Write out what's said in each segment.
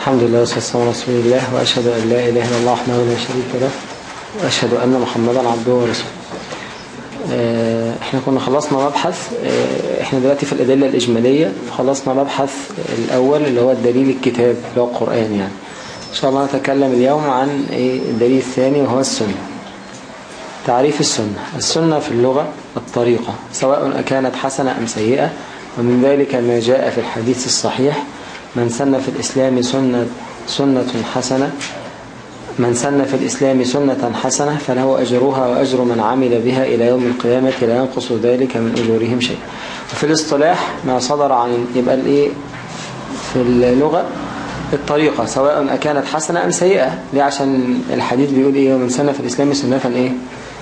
الحمد لله والصلاة على رسول الله وأشهد أن لا إله إلا الله وحده لا شريك له وأشهد أن محمدا عبده ورسوله. آه، إحنا كنا خلصنا مبحث آه، إحنا دلوقتي في الأدلة الإجمالية خلصنا مبحث الأول اللي هو الدليل الكتاب اللي هو القرآن يعني. إن شاء الله نتكلم اليوم عن إيه؟ الدليل الثاني وهو السنة. تعريف السنة. السنة في اللغة الطريقة سواء كانت حسنة أم سيئة ومن ذلك ما جاء في الحديث الصحيح من سن في الإسلام سنة, سنة حسنة من سن في الإسلام سنة حسنة فله أجرها وأجر من عمل بها إلى يوم القيامة لا ينقص ذلك من أجورهم شيء وفي الاصطلاح ما صدر عن يبقى الإيه؟ في اللغة الطريقة سواء كانت حسنة أم سيئة ليه؟ عشان الحديث بيقول إيه؟ ومن سن في الإسلام سنة إيه؟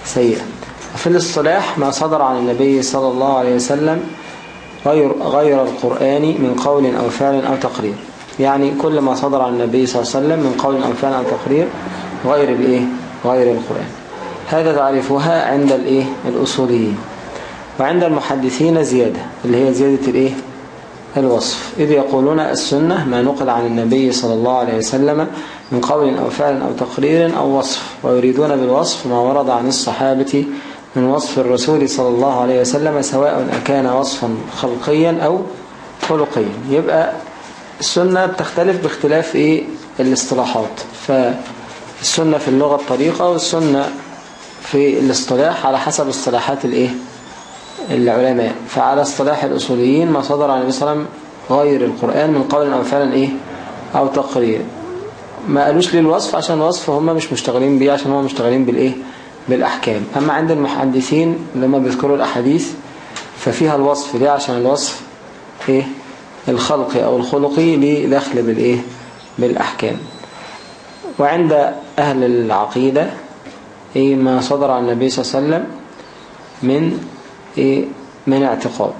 سيئة. وفي الاصطلاح ما صدر عن النبي صلى الله عليه وسلم غير, غير القرآن من قول أو فعل أو تقرير. يعني كل ما صدر عن النبي صلى الله عليه وسلم من قول أو فعل أو تقرير غير الإيه؟ غير القرآن. هذا تعرفها عند الإيه؟ الأصوليين. وعند المحدثين زيادة اللي هي زيادة الإيه؟ الوصف. إذ يقولون السنة ما نقل عن النبي صلى الله عليه وسلم من قول أو فعل أو تقرير أو وصف ويريدون بالوصف ما ورد عن الصحابة من وصف الرسول صلى الله عليه وسلم سواء أكان وصفا خلقيا أو خلقيا. يبقى السنة بتختلف باختلاف إيه؟ الاصطلاحات. فالسنة في اللغة الطريقة والسنة في الاصطلاح على حسب اصطلاحات الإيه؟ العلماء. فعلى اصطلاح الأصوليين ما صدر عن النبي صلى الله عليه وسلم غير القرآن من قول أو فعلا إيه؟ أو تقرير. ما قالوش ليه الوصف عشان الوصف هم مش مشتغلين بيه عشان هم مشتغلين بالإيه؟ بالأحكام. أما عند المحدثين لما بيذكروا الأحاديث ففيها الوصف ليه؟ عشان الوصف إيه؟ الخلقي أو الخلقي ليه دخل بالإيه؟ بالأحكام. وعند أهل العقيدة إيه؟ ما صدر عن النبي صلى الله عليه وسلم من إيه؟ من اعتقاد.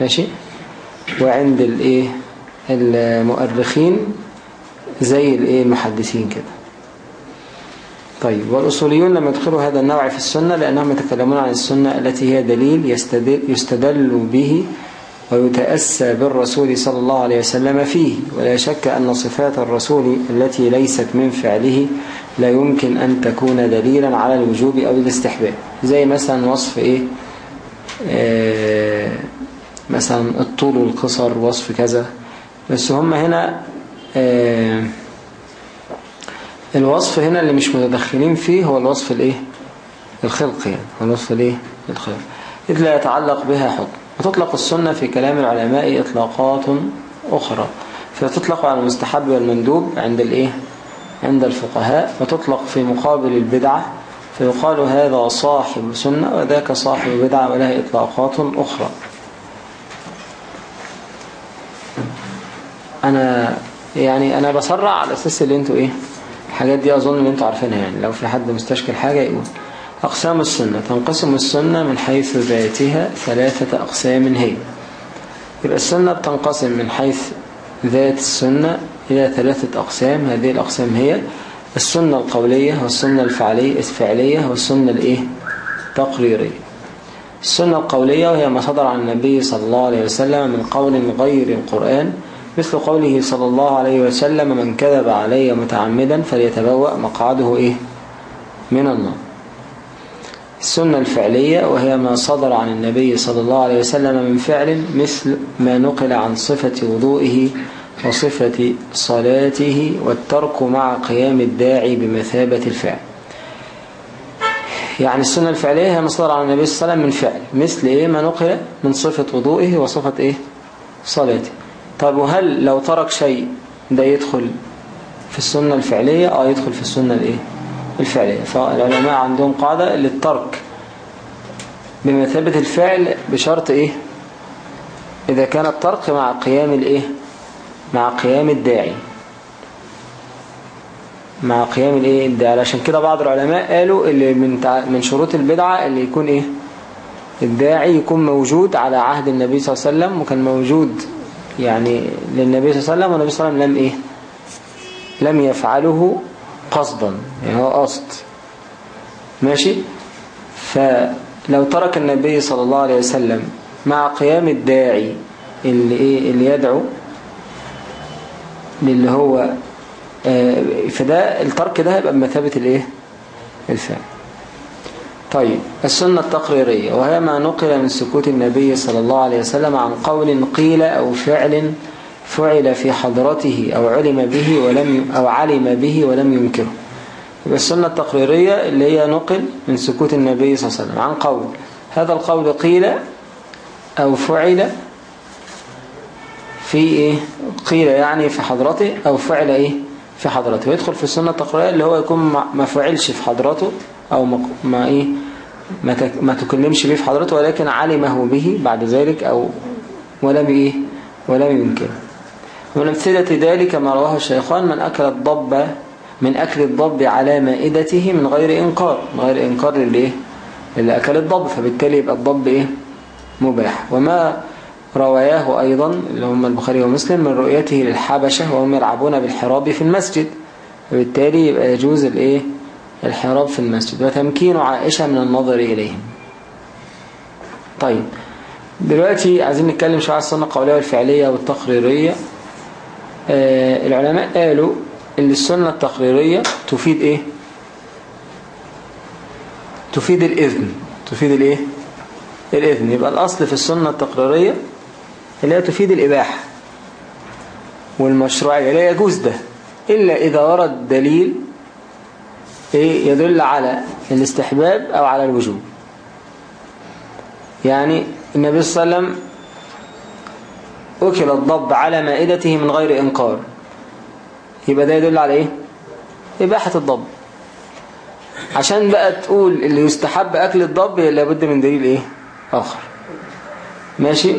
ماشي؟ وعند الإيه؟ المؤرخين زي الإيه؟ المحدثين كده. طيب والأصوليون لم يدخلوا هذا النوع في السنة لأنهم يتكلمون عن السنة التي هي دليل يستدل, يستدل به ويتأسى بالرسول صلى الله عليه وسلم فيه. ولا شك أن صفات الرسول التي ليست من فعله لا يمكن أن تكون دليلا على الوجوب أو الاستحباب. زي مثلا وصف إيه؟ آه مثلا الطول والقصر وصف كذا. بس هم هنا آه الوصف هنا اللي مش متدخلين فيه هو الوصف الايه؟ الخلقي يعني هو الوصف الايه؟ الخلقي. إذ لا يتعلق بها حكم. وتطلق السنة في كلام العلماء إطلاقات أخرى. فتطلق على المستحب والمندوب عند الايه؟ عند الفقهاء. وتطلق في مقابل البدعة. فيقال هذا صاحب سنة وذاك صاحب بدعة ولها إطلاقات أخرى. أنا يعني أنا بسرع على أساس اللي أنتوا إيه؟ الحاجات دي أظن إن أنتوا عارفينها يعني. لو في حد مستشكل حاجة يقول أقسام السنة. تنقسم السنة من حيث ذاتها ثلاثة أقسام هي. يبقى السنة بتنقسم من حيث ذات السنة إلى ثلاثة أقسام. هذه الأقسام هي السنة القولية والسنة الفعلية الفعلية والسنة الإيه؟ تقريرية. السنة القولية وهي ما صدر عن النبي صلى الله عليه وسلم من قول غير القرآن مثل قوله صلى الله عليه وسلم من كذب علي متعمدا فليتبوأ مقعده إيه؟ من النار السنة الفعلية وهي ما صدر عن النبي صلى الله عليه وسلم من فعل مثل ما نقل عن صفة وضوئه وصفة صلاته والترك مع قيام الداعي بمثابة الفعل. يعني السنة الفعلية هي ما صدر عن النبي صلى الله عليه وسلم من فعل مثل إيه؟ ما نقل من صفة وضوئه وصفة إيه؟ صلاته. طب وهل لو ترك شيء ده يدخل في السنة الفعلية؟ آه يدخل في السنة الإيه؟ الفعلية. فالعلماء عندهم قاعدة للترك. بمثابة الفعل بشرط إيه؟ إذا كان الترك مع قيام الإيه؟ مع قيام الداعي. مع قيام الإيه؟ الداعي. عشان كده بعض العلماء قالوا اللي من من شروط البدعة اللي يكون إيه؟ الداعي يكون موجود على عهد النبي صلى الله عليه وسلم وكان موجود يعني للنبي صلى الله عليه وسلم والنبي صلى الله عليه وسلم لم إيه؟ لم يفعله قصدا يعني هو قصد. ماشي؟ فلو ترك النبي صلى الله عليه وسلم مع قيام الداعي اللي, إيه؟ اللي يدعو اللي هو آه، فده الترك ده هيبقى بمثابة الإيه؟ الفعل. طيب السنة التقريرية وهي ما نقل من سكوت النبي صلى الله عليه وسلم عن قول قيل أو فعل فعل في حضرته أو علم به ولم أو علم به ولم ينكره. يبقى السنة التقريرية اللي هي نقل من سكوت النبي صلى الله عليه وسلم عن قول. هذا القول قيل أو فعل في إيه؟ قيل يعني في حضرته أو فعل إيه؟ في حضرته. ويدخل في السنة التقريرية اللي هو يكون ما فعلش في حضرته أو ما إيه؟ ما, تكلمش به في حضرته ولكن علمه به بعد ذلك أو ولم إيه ولم ينكره ومن أمثلة ذلك ما رواه الشيخان من أكل الضب من أكل الضب على مائدته من غير إنكار من غير إنكار للإيه؟ اللي أكل الضب فبالتالي يبقى الضب إيه؟ مباح. وما رواياه أيضا اللي هم البخاري ومسلم من رؤيته للحبشة وهم يلعبون بالحراب في المسجد فبالتالي يبقى يجوز الإيه؟ الحراب في المسجد. وتمكين عائشة من النظر إليهم. طيب دلوقتي عايزين نتكلم شوية على السنة القولية والفعلية والتقريرية. آه العلماء قالوا إن السنة التقريرية تفيد إيه؟ تفيد الإذن. تفيد الإيه؟ الإذن. يبقى الأصل في السنة التقريرية اللي هي تفيد الإباحة والمشروعية لا يجوز ده إلا إذا ورد دليل إيه؟ يدل على الاستحباب أو على الوجوب. يعني النبي صلى الله عليه وسلم أكل الضب على مائدته من غير إنكار. يبقى ده يدل على إيه؟ إباحة الضب. عشان بقى تقول اللي يستحب أكل الضب لابد من دليل إيه؟ آخر. ماشي؟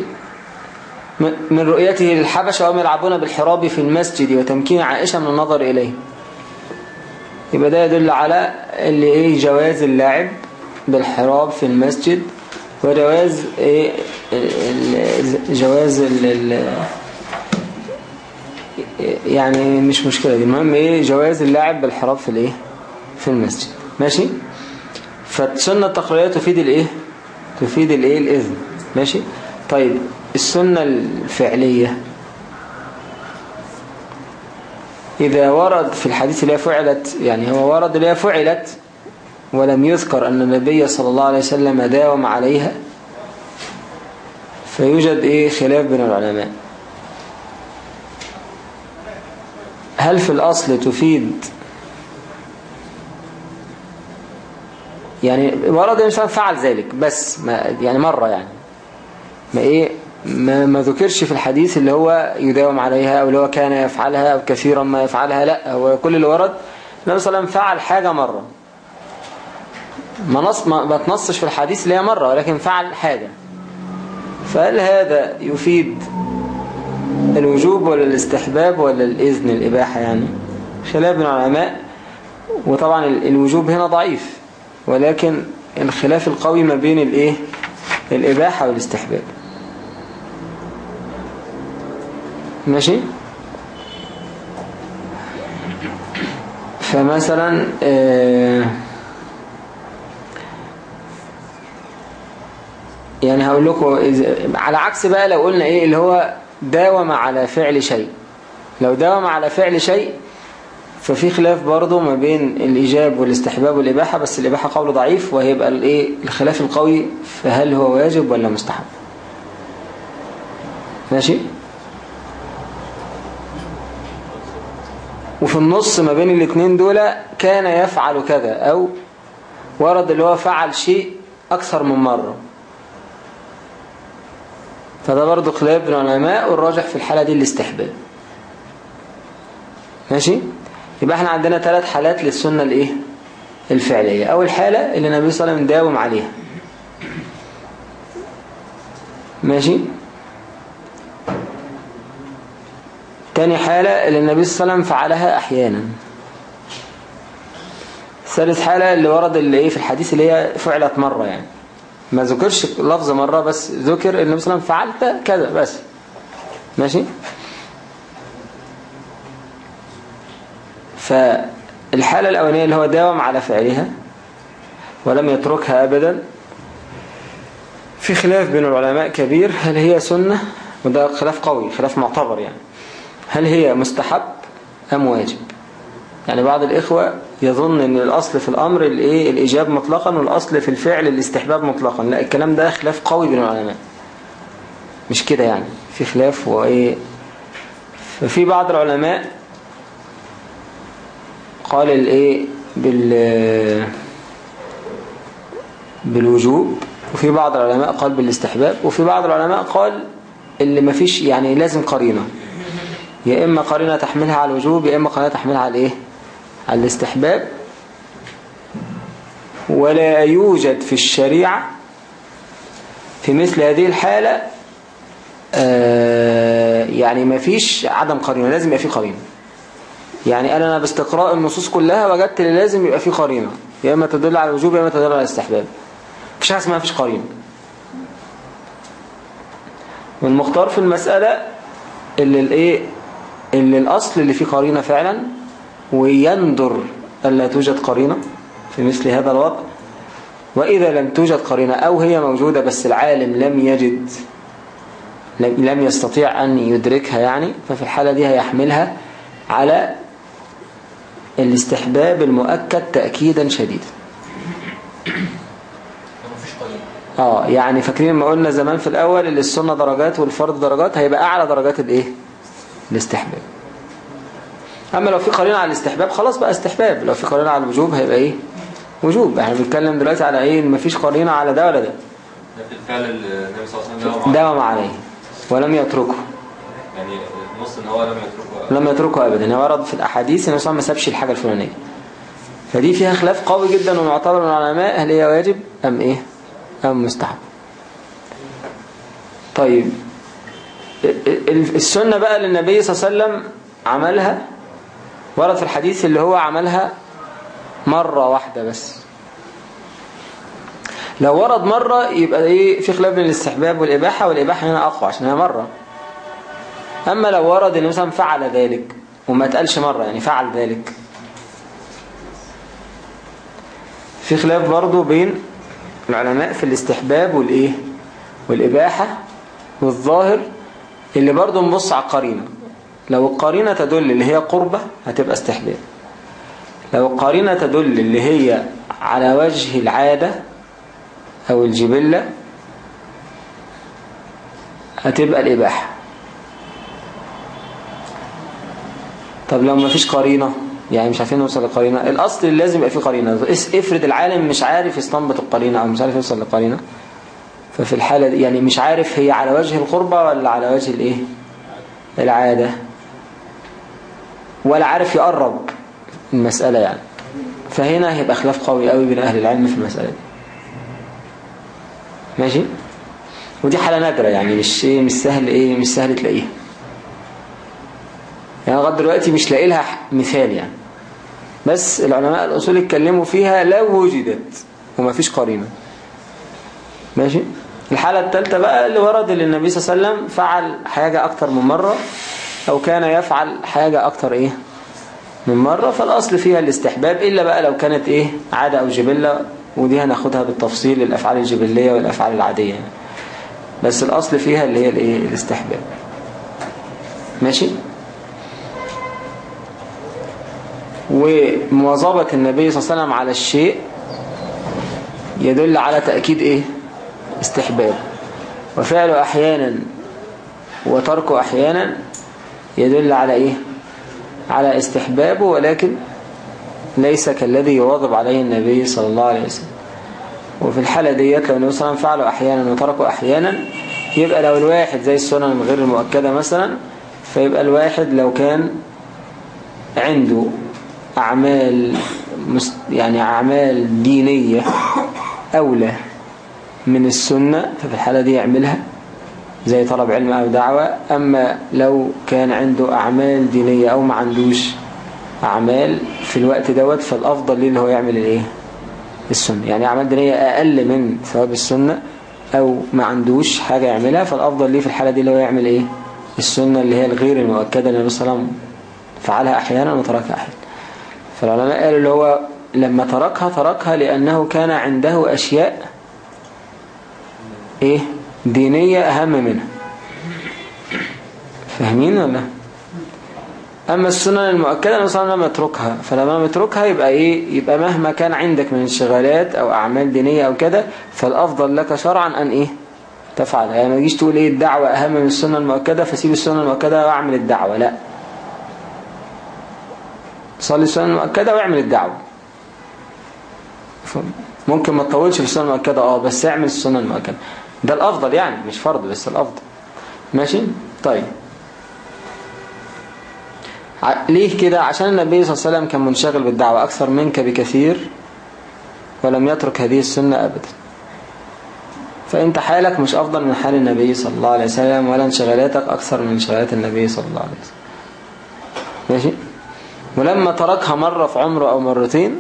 من رؤيته للحبشة وهم يلعبون بالحراب في المسجد وتمكين عائشة من النظر إليه. يبقى ده يدل على اللي إيه جواز اللعب بالحراب في المسجد وجواز إيه جواز ال يعني مش مشكلة دي. المهم إيه جواز اللعب بالحراب في الإيه؟ في المسجد. ماشي؟ فالسنة التقريرية تفيد الإيه؟ تفيد الإيه؟ الإذن. ماشي؟ طيب السنة الفعلية إذا ورد في الحديث اللي فعلت يعني هو ورد اللي فعلت ولم يذكر أن النبي صلى الله عليه وسلم داوم عليها فيوجد إيه؟ خلاف بين العلماء. هل في الأصل تفيد؟ يعني ورد الإنسان فعل ذلك بس ما يعني مرة يعني. ما إيه؟ ما, ما ذكرش في الحديث اللي هو يداوم عليها أو اللي هو كان يفعلها أو كثيرا ما يفعلها لا هو كل اللي ورد النبي صلى الله عليه وسلم فعل حاجة مرة. ما, نص ما تنصش في الحديث اللي هي مرة ولكن فعل حاجة. فهل هذا يفيد الوجوب ولا الاستحباب ولا الإذن الإباحة يعني؟ خلاف من العلماء. وطبعا الوجوب هنا ضعيف ولكن الخلاف القوي ما بين الإيه؟ الإباحة والاستحباب. ماشي؟ فمثلا آه يعني هقول لكم على عكس بقى لو قلنا إيه اللي هو داوم على فعل شيء. لو داوم على فعل شيء ففي خلاف برضه ما بين الإيجاب والاستحباب والإباحة بس الإباحة قول ضعيف وهيبقى الايه الخلاف القوي فهل هو واجب ولا مستحب. ماشي؟ وفي النص ما بين الاثنين دول كان يفعل كذا أو ورد اللي هو فعل شيء أكثر من مرة. فده برضو خلاف بين العلماء والراجح في الحالة دي الاستحباب. ماشي؟ يبقى إحنا عندنا ثلاث حالات للسنة الايه؟ الفعلية. أول حالة اللي النبي صلى الله عليه وسلم داوم عليها. ماشي؟ تاني حالة اللي النبي صلى الله عليه وسلم فعلها أحيانا. ثالث حالة اللي ورد اللي إيه في الحديث اللي هي فعلت مرة يعني. ما ذكرش لفظ مرة بس ذكر النبي صلى الله عليه وسلم فعلت كذا بس. ماشي؟ فالحالة الأولانية اللي هو داوم على فعلها ولم يتركها أبدا. في خلاف بين العلماء كبير. هل هي سنة؟ وده خلاف قوي خلاف معتبر يعني. هل هي مستحب أم واجب؟ يعني بعض الإخوة يظن أن الأصل في الأمر الإيه؟ الإجاب مطلقا والأصل في الفعل الاستحباب مطلقا. لا الكلام ده خلاف قوي بين العلماء. مش كده يعني؟ في خلاف وإيه؟ ففي بعض العلماء قال الإيه؟ بال بالوجوب وفي بعض العلماء قال بالاستحباب وفي بعض العلماء قال اللي ما فيش يعني لازم قرينة. يا إما قرينة تحملها على الوجوب يا إما قرينة تحملها على الإيه؟ على الاستحباب. ولا يوجد في الشريعة في مثل هذه الحالة آه، يعني ما فيش عدم قرينة لازم يبقى في قرينة. يعني أنا باستقراء النصوص كلها وجدت اللي لازم يبقى في قرينة. يا إما تدل على الوجوب يا إما تدل على الاستحباب. مفيش حاجة اسمها مفيش قرينة. والمختار في المسألة اللي الإيه؟ اللي الأصل اللي فيه قرينة فعلا ويندر ألا توجد قرينة في مثل هذا الوضع وإذا لم توجد قرينة أو هي موجودة بس العالم لم يجد لم يستطيع أن يدركها يعني ففي الحالة دي هيحملها على الاستحباب المؤكد تأكيدا شديدا. آه يعني فاكرين ما قلنا زمان في الأول اللي السنة درجات والفرض درجات هيبقى أعلى درجات الإيه؟ الاستحباب. أما لو في قرينة على الاستحباب خلاص بقى استحباب. لو في قرينة على الوجوب هيبقى إيه؟ وجوب. إحنا بنتكلم دلوقتي على إيه؟ ما فيش قرينة على ده ولا ده. الفعل النبي صلى الله عليه وسلم داوم عليه ولم يتركه. يعني نص إن هو لم يتركه لم يتركه أبدا. هو ورد في الأحاديث إنه ما سابش الحاجة الفلانية. فدي فيها خلاف قوي جدا ومعتبر من العلماء هل هي واجب أم إيه؟ أم مستحب. طيب. السنة بقى للنبي صلى الله عليه وسلم عملها ورد في الحديث اللي هو عملها مرة واحدة بس. لو ورد مرة يبقى إيه في خلاف بين الاستحباب والإباحة والإباحة هنا أقوى عشان هي مرة. أما لو ورد إن مثلا فعل ذلك وما تقالش مرة يعني فعل ذلك. في خلاف برضو بين العلماء في الاستحباب والإيه؟ والإباحة والظاهر اللي برضو نبص على القرينة. لو القرينة تدل اللي هي قربة هتبقى استحباب. لو القرينة تدل اللي هي على وجه العادة أو الجبلة هتبقى الإباحة. طب لو ما فيش قرينة يعني مش عارفين نوصل للقرينة الأصل اللي لازم يبقى فيه قرينة. افرض العالم مش عارف يستنبط القرينة أو مش عارف يوصل للقرينة. ففي الحالة دي يعني مش عارف هي على وجه القربة ولا على وجه الإيه؟ العادة. ولا عارف يقرب المسألة يعني. فهنا هيبقى خلاف قوي قوي بين أهل العلم في المسألة دي. ماشي؟ ودي حالة نادرة يعني مش إيه مش سهل إيه مش سهل تلاقيها. يعني لغاية دلوقتي مش لاقي لها مثال يعني. بس العلماء الأصول اتكلموا فيها لو وجدت وما فيش قرينة. ماشي؟ الحالة الثالثة بقى اللي ورد اللي النبي صلى الله عليه وسلم فعل حاجة أكتر من مرة أو كان يفعل حاجة أكتر إيه؟ من مرة فالأصل فيها الاستحباب إلا بقى لو كانت إيه؟ عادة أو جبلة ودي هناخدها بالتفصيل الأفعال الجبلية والأفعال العادية. يعني. بس الأصل فيها اللي هي الإيه؟ الاستحباب. ماشي؟ ومواظبة النبي صلى الله عليه وسلم على الشيء يدل على تأكيد إيه؟ استحباب. وفعله أحيانا وتركه أحيانا يدل على إيه؟ على استحبابه ولكن ليس كالذي يواظب عليه النبي صلى الله عليه وسلم. وفي الحالة ديت لو النبي صلى الله عليه وسلم فعله أحيانا وتركه أحيانا يبقى لو الواحد زي السنن غير المؤكدة مثلا فيبقى الواحد لو كان عنده أعمال يعني أعمال دينية أولى من السنة ففي الحالة دي يعملها زي طلب علم أو دعوة. أما لو كان عنده أعمال دينية أو ما عندوش أعمال في الوقت دوت فالأفضل ليه اللي هو يعمل الإيه؟ السنة. يعني أعمال دينية أقل من ثواب السنة أو ما عندوش حاجة يعملها فالأفضل ليه في الحالة دي اللي هو يعمل إيه؟ السنة اللي هي الغير المؤكدة النبي صلى الله عليه وسلم فعلها أحيانا وتركها أحيانا. فالعلماء قالوا اللي هو لما تركها تركها لأنه كان عنده أشياء إيه؟ دينية أهم منها. فاهمين ولا أما السنن المؤكدة عليه وسلم يتركها فلما يتركها يبقى إيه؟ يبقى مهما كان عندك من انشغالات أو أعمال دينية أو كده فالأفضل لك شرعا أن إيه؟ تفعل. يعني ما تجيش تقول إيه؟ الدعوة أهم من السنة المؤكدة فسيب السنة المؤكدة وأعمل الدعوة. لا. صلي السنة المؤكدة واعمل الدعوة. ممكن ما تطولش في السنة المؤكدة. آه بس اعمل السنة المؤكدة. ده الأفضل يعني مش فرض بس الأفضل. ماشي؟ طيب. ليه كده؟ عشان النبي صلى الله عليه وسلم كان منشغل بالدعوة أكثر منك بكثير ولم يترك هذه السنة أبدا. فأنت حالك مش أفضل من حال النبي صلى الله عليه وسلم ولا انشغالاتك أكثر من انشغالات النبي صلى الله عليه وسلم. ماشي؟ ولما تركها مرة في عمره أو مرتين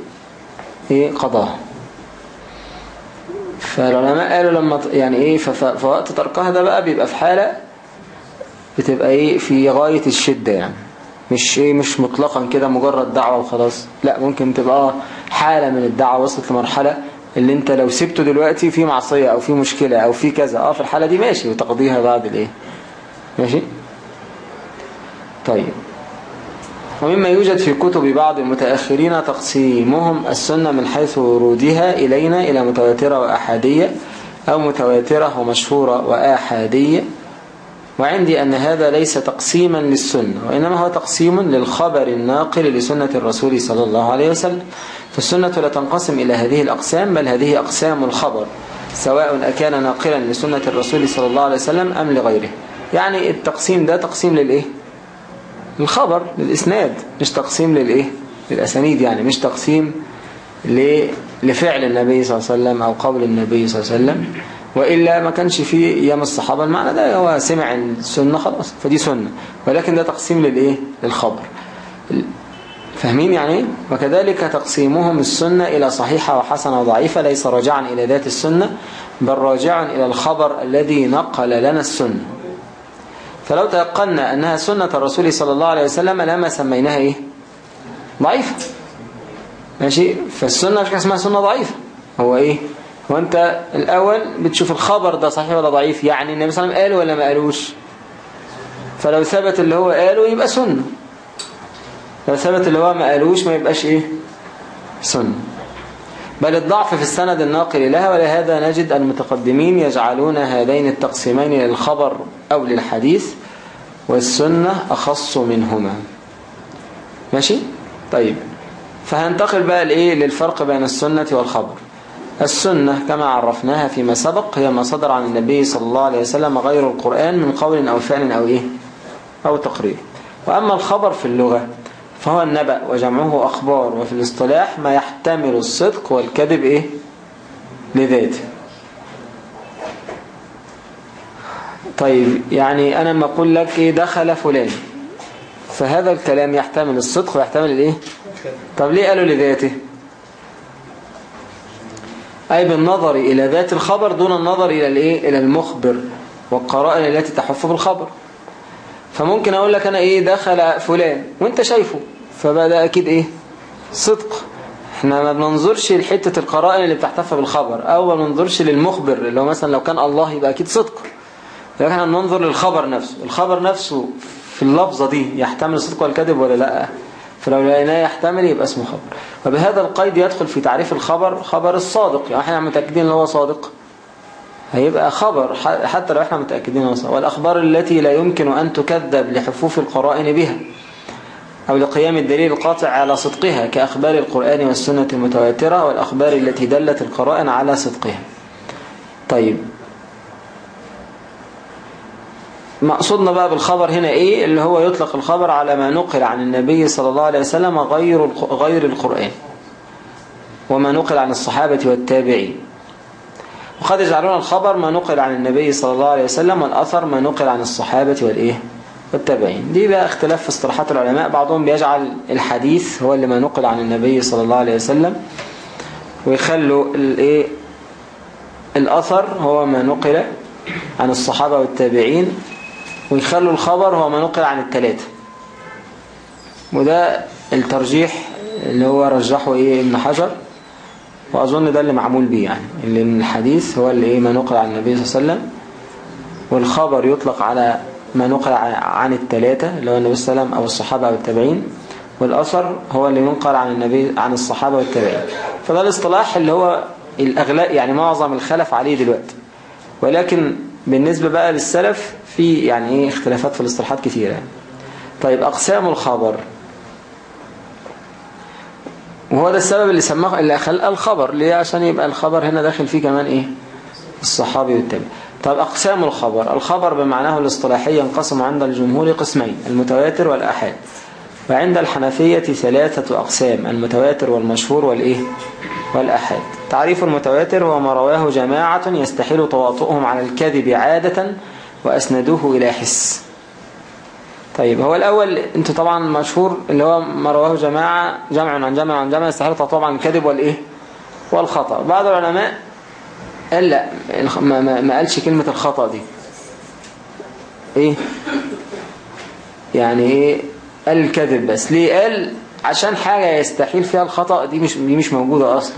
إيه؟ قضاها. فالعلماء قالوا لما يعني إيه فوقت تركها ده بقى بيبقى في حالة بتبقى إيه في غاية الشدة يعني. مش إيه مش مطلقا كده مجرد دعوة وخلاص. لا ممكن تبقى حالة من الدعوة وصلت لمرحلة اللي أنت لو سبته دلوقتي في معصية أو في مشكلة أو في كذا. آه في الحالة دي ماشي وتقضيها بعد الإيه؟ ماشي؟ طيب. ومما يوجد في كتب بعض المتأخرين تقسيمهم السنة من حيث ورودها إلينا إلى متواترة وأحادية أو متواترة ومشهورة وآحادية. وعندي أن هذا ليس تقسيما للسنة وإنما هو تقسيم للخبر الناقل لسنة الرسول صلى الله عليه وسلم. فالسنة لا تنقسم إلى هذه الأقسام بل هذه أقسام الخبر سواء أكان ناقلا لسنة الرسول صلى الله عليه وسلم أم لغيره. يعني التقسيم ده تقسيم للإيه؟ الخبر للإسناد مش تقسيم للإيه للأسانيد يعني مش تقسيم لفعل النبي صلى الله عليه وسلم أو قول النبي صلى الله عليه وسلم وإلا ما كانش فيه أيام الصحابة. المعنى ده هو سمع السنة خلاص فدي سنة. ولكن ده تقسيم للإيه للخبر. فاهمين يعني؟ وكذلك تقسيمهم السنة إلى صحيحة وحسنة وضعيفة ليس راجعا إلى ذات السنة بل راجعا إلى الخبر الذي نقل لنا السنة. فلو تيقنا أنها سنة الرسول صلى الله عليه وسلم لما سميناها إيه؟ ضعيفة ماشي؟ فالسنة مش اسمها سنة ضعيفة. هو إيه؟ وانت الأول بتشوف الخبر ده صحيح ولا ضعيف؟ يعني النبي صلى الله عليه وسلم قال ولا ما قالوش؟ فلو ثبت اللي هو قاله يبقى سنة. لو ثبت اللي هو ما قالوش ما يبقاش إيه؟ سنة. بل الضعف في السند الناقل لها ولهذا نجد المتقدمين يجعلون هذين التقسيمين للخبر أو للحديث والسنة أخص منهما. ماشي؟ طيب. فهنتقل بقى لإيه؟ للفرق بين السنة والخبر. السنة كما عرفناها فيما سبق هي ما صدر عن النبي صلى الله عليه وسلم غير القرآن من قول أو فعل أو إيه؟ أو تقرير. وأما الخبر في اللغة فهو النبأ وجمعه أخبار وفي الاصطلاح ما يحتمل الصدق والكذب إيه؟ لذاته. طيب يعني أنا ما أقول لك إيه؟ دخل فلان. فهذا الكلام يحتمل الصدق ويحتمل الإيه؟ طب ليه قالوا لذاته؟ أي بالنظر إلى ذات الخبر دون النظر إلى الإيه؟ إلى المخبر والقرائن التي تحف بالخبر. فممكن أقول لك أنا إيه دخل فلان. وأنت شايفه. فبدأ أكيد إيه؟ صدق. إحنا ما بننظرش لحتة القرائن اللي بتحتف بالخبر. أو ما بننظرش للمخبر اللي هو مثلا لو كان الله يبقى أكيد صدق. لكن إحنا بننظر للخبر نفسه. الخبر نفسه في اللفظة دي يحتمل الصدق والكذب ولا لأ؟ فلو لقيناه يحتمل يبقى اسمه خبر. وبهذا القيد يدخل في تعريف الخبر خبر الصادق. يعني إحنا متأكدين إن هو صادق. هيبقى خبر حتى لو إحنا متأكدين صادق والأخبار التي لا يمكن أن تكذب لحفوف القرائن بها أو لقيام الدليل القاطع على صدقها كأخبار القرآن والسنة المتواترة والأخبار التي دلت القرائن على صدقها. طيب. مقصودنا بقى بالخبر هنا إيه؟ اللي هو يطلق الخبر على ما نقل عن النبي صلى الله عليه وسلم غير غير القرآن. وما نقل عن الصحابة والتابعين. وقد يجعلون الخبر ما نقل عن النبي صلى الله عليه وسلم والأثر ما نقل عن الصحابة والإيه؟ والتابعين. دي بقى اختلاف في اصطلاحات العلماء. بعضهم بيجعل الحديث هو اللي ما نقل عن النبي صلى الله عليه وسلم ويخلوا الإيه؟ الأثر هو ما نقل عن الصحابة والتابعين ويخلوا الخبر هو ما نقل عن الثلاثة وده الترجيح اللي هو رجحه إيه؟ ابن حجر. وأظن ده اللي معمول بيه يعني اللي الحديث هو اللي إيه ما نقل عن النبي صلى الله عليه وسلم والخبر يطلق على ما نقل عن الثلاثة اللي هو النبي صلى الله عليه وسلم أو الصحابة أو التابعين والأثر هو اللي ينقل عن النبي عن الصحابة والتابعين. فده الاصطلاح اللي هو الأغلاء يعني معظم الخلف عليه دلوقتي. ولكن بالنسبة بقى للسلف في يعني إيه اختلافات في الاصطلاحات كثيرة يعني. طيب أقسام الخبر. وهو ده السبب اللي سماه اللي خلق الخبر. ليه؟ عشان يبقى الخبر هنا داخل فيه كمان إيه؟ الصحابي والتابع طب أقسام الخبر. الخبر بمعناه الاصطلاحي ينقسم عند الجمهور قسمين المتواتر والأحاد. وعند الحنفية ثلاثة أقسام المتواتر والمشهور والإيه؟ والأحاد. تعريف المتواتر هو ما رواه جماعة يستحيل تواطؤهم على الكذب عادة وأسندوه إلى حس. طيب هو الأول أنتوا طبعا مشهور اللي هو ما رواه جماعة جمع عن جمع عن جمع تواطؤهم عن الكذب والإيه؟ والخطأ. بعض العلماء قال لا ما, ما, ما قالش كلمة الخطأ دي. إيه؟ يعني إيه؟ قال الكذب بس. ليه قال؟ عشان حاجة يستحيل فيها الخطأ دي مش دي مش موجودة أصلا.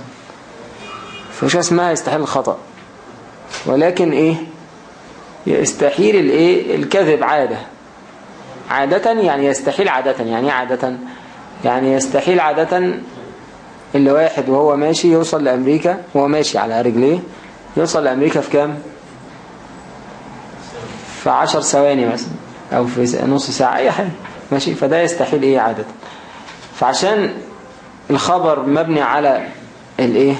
فمش اسمها يستحيل الخطأ. ولكن إيه؟ يستحيل الإيه؟ الكذب عادة. عادة يعني يستحيل عادة يعني إيه عادة؟ يعني يستحيل عادة اللي واحد وهو ماشي يوصل لأمريكا وهو ماشي على رجليه يوصل لأمريكا في كام؟ في عشر ثواني مثلا أو في نص ساعة أي حاجة. ماشي؟ فده يستحيل إيه عادة. فعشان الخبر مبني على الإيه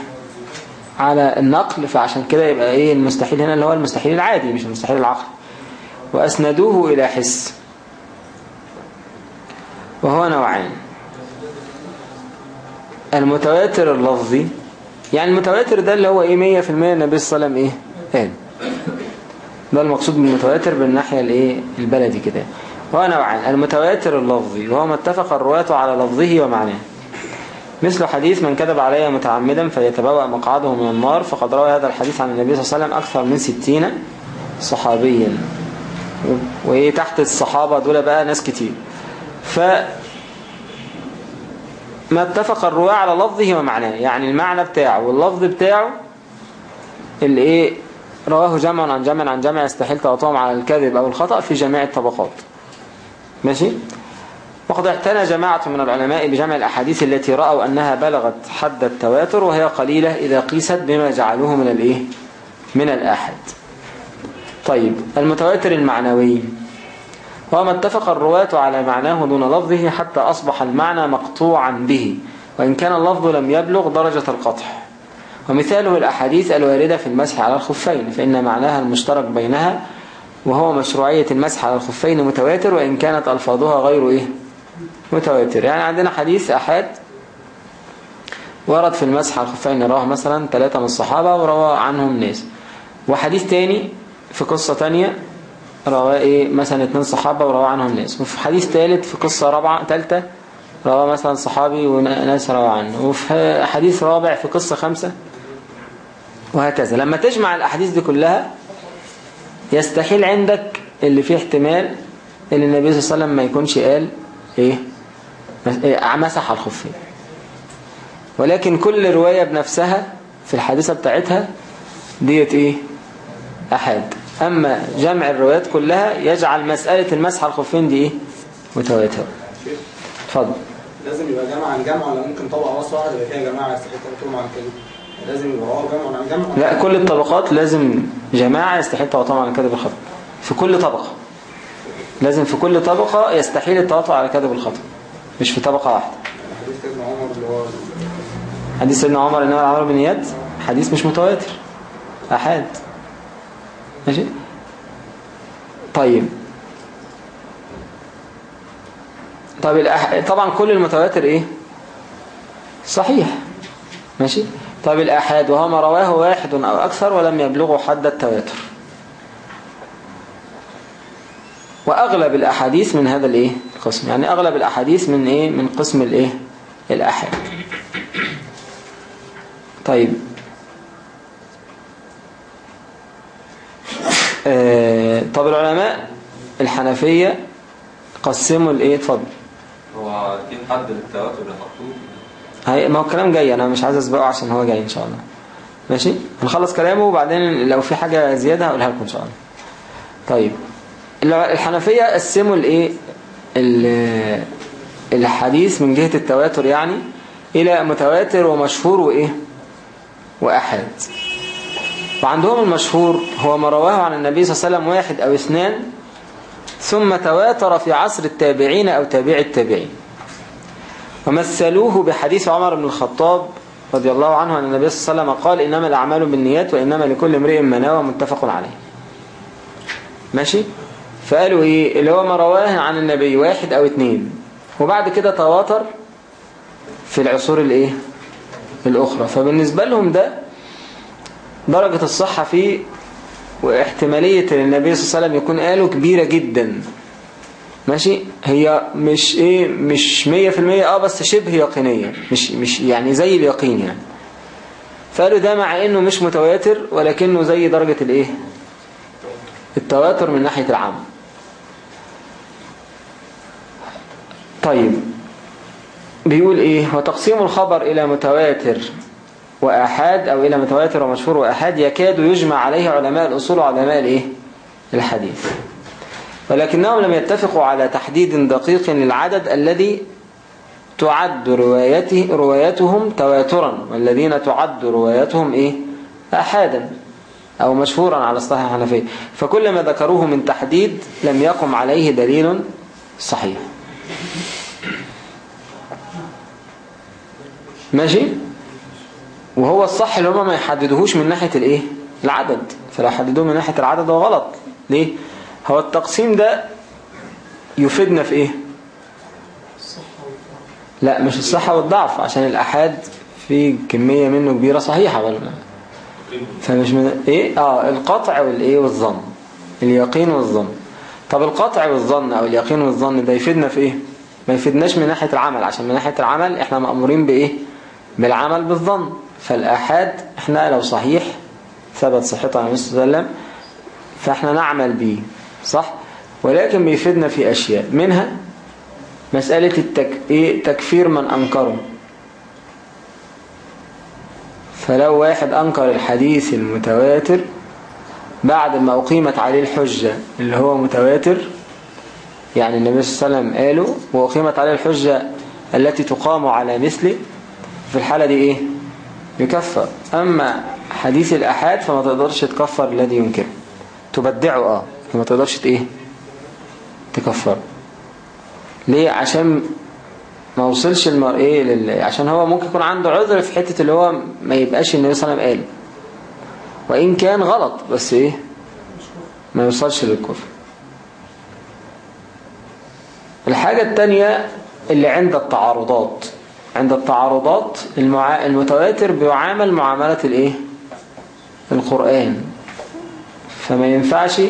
على النقل فعشان كده يبقى إيه المستحيل هنا؟ اللي هو المستحيل العادي مش المستحيل العقل وأسندوه إلى حس. وهو نوعان. المتواتر اللفظي يعني المتواتر ده اللي هو إيه 100% النبي صلى الله عليه وسلم إيه قال. ده المقصود بالمتواتر بالناحية الإيه البلدي كده. هو نوعان. المتواتر اللفظي وهو ما اتفق الرواة على لفظه ومعناه. مثل حديث من كذب علي متعمدا فليتبوأ مقعده من النار فقد روى هذا الحديث عن النبي صلى الله عليه وسلم أكثر من ستين صحابيا. وإيه تحت الصحابة دول بقى ناس كتير. ف ما اتفق الرواة على لفظه ومعناه. يعني المعنى بتاعه واللفظ بتاعه اللي إيه رواه جمع عن جمع عن جمع يستحيل تواطؤهم على الكذب أو الخطأ في جميع الطبقات. ماشي؟ وقد اعتنى جماعة من العلماء بجمع الأحاديث التي رأوا أنها بلغت حد التواتر وهي قليلة إذا قيست بما جعلوه من الإيه؟ من الأحد طيب المتواتر المعنوي. هو ما اتفق الرواة على معناه دون لفظه حتى أصبح المعنى مقطوعا به وإن كان اللفظ لم يبلغ درجة القطع ومثاله الأحاديث الواردة في المسح على الخفين فإن معناها المشترك بينها وهو مشروعية المسح على الخفين متواتر وإن كانت ألفاظها غير إيه؟ متواتر. يعني عندنا حديث أحد ورد في المسح على الخفين رواه مثلا ثلاثة من الصحابة وروى عنهم ناس. وحديث تاني في قصة تانية رواه إيه؟ مثلا اتنين صحابة وروى عنهم ناس. وفي حديث ثالث في قصة رابعة ثالثة روى مثلا صحابي وناس روى عنه. وفي حديث رابع في قصة خمسة وهكذا. لما تجمع الأحاديث دي كلها يستحيل عندك اللي فيه احتمال إن النبي صلى الله عليه وسلم ما يكونش قال إيه؟ مسح على الخفين ولكن كل رواية بنفسها في الحادثة بتاعتها ديت إيه؟ أحاد. أما جمع الروايات كلها يجعل مسألة المسح على الخفين دي إيه؟ متواترة. اتفضل. لازم يبقى جمع عن جمع ولا ممكن طبقة راس واحد يبقى فيها جماعة يستحيل تواترهم عن كده. لازم يبقى هو جمع عن جمع. لا كل الطبقات لازم جماعة يستحيل تواترهم على كذب الخطأ. في كل طبقة. لازم في كل طبقة يستحيل التواطؤ على كذب الخطأ. مش في طبقة واحدة. حديث سيدنا عمر اللي هو حديث سيدنا عمر انما العمل بالنيات حديث مش متواتر. أحاد. ماشي؟ طيب. طب الأح... طبعا كل المتواتر إيه؟ صحيح. ماشي؟ طب الأحاد وهو ما رواه واحد أو أكثر ولم يبلغوا حد التواتر. وأغلب الأحاديث من هذا الإيه؟ القسم. يعني أغلب الأحاديث من إيه؟ من قسم الإيه؟ الأحاد. طيب. طب العلماء الحنفية قسموا الإيه اتفضل. هو في حد للتواتر هي ما هو الكلام جاي أنا مش عايز أسبقه عشان هو جاي إن شاء الله. ماشي؟ هنخلص كلامه وبعدين لو في حاجة زيادة هقولها لكم إن شاء الله. طيب الحنفية قسموا الايه ال- الحديث من جهة التواتر يعني إلى متواتر ومشهور وإيه؟ وأحاد. وعندهم المشهور هو ما رواه عن النبي صلى الله عليه وسلم واحد أو اثنان ثم تواتر في عصر التابعين أو تابع التابعين. ومثلوه بحديث عمر بن الخطاب رضي الله عنه عن النبي صلى الله عليه وسلم قال إنما الأعمال بالنيات وإنما لكل امرئ ما نوى متفق عليه. ماشي؟ فقالوا إيه؟ اللي هو ما رواه عن النبي واحد أو اتنين وبعد كده تواتر في العصور الإيه؟ الأخرى. فبالنسبة لهم ده درجة الصحة فيه واحتمالية إن النبي صلى الله عليه وسلم يكون قاله كبيرة جدا. ماشي؟ هي مش إيه؟ مش مية في المية. آه بس شبه يقينية. مش, مش يعني زي اليقين يعني. فقالوا ده مع إنه مش متواتر ولكنه زي درجة الإيه؟ التواتر من ناحية العام. طيب. بيقول إيه؟ وتقسيم الخبر إلى متواتر. وآحاد أو إلى متواتر ومشهور وآحاد يكاد يجمع عليه علماء الأصول وعلماء الإيه؟ الحديث ولكنهم لم يتفقوا على تحديد دقيق للعدد الذي تعد روايته روايتهم تواترا والذين تعد روايتهم إيه؟ آحادا أو مشهورا على اصطلاح الحنفية فكل ما ذكروه من تحديد لم يقم عليه دليل صحيح ماشي؟ وهو الصح اللي هم ما يحددوهوش من ناحية الايه؟ العدد. فلو حددوه من ناحية العدد هو غلط. ليه؟ هو التقسيم ده يفيدنا في إيه؟ لا مش الصحة والضعف عشان الأحاد في كمية منه كبيرة صحيحة ولا فمش من إيه؟ آه القطع والايه والظن. اليقين والظن. طب القطع والظن أو اليقين والظن ده يفيدنا في إيه؟ ما يفيدناش من ناحية العمل عشان من ناحية العمل إحنا مأمورين بإيه؟ بالعمل بالظن. فالآحاد إحنا لو صحيح ثبت صحته عن النبي صلى الله عليه وسلم فإحنا نعمل به صح؟ ولكن بيفيدنا في أشياء منها مسألة التك... إيه؟ تكفير من أنكره. فلو واحد أنكر الحديث المتواتر بعد ما أقيمت عليه الحجة اللي هو متواتر يعني النبي صلى الله عليه وسلم قاله وأقيمت عليه الحجة التي تقام على مثله في الحالة دي إيه؟ يكفر. أما حديث الأحاد فما تقدرش تكفر الذي ينكره تبدعه آه. فما تقدرش إيه؟ تكفر. ليه؟ عشان ما وصلش المرء إيه لل... عشان هو ممكن يكون عنده عذر في حتة اللي هو ما يبقاش النبي صلى الله عليه وسلم قال. وإن كان غلط بس إيه؟ ما يوصلش للكفر. الحاجة التانية اللي عند التعارضات. عند التعارضات المع... المتواتر بيعامل معاملة الإيه؟ القرآن. فما ينفعش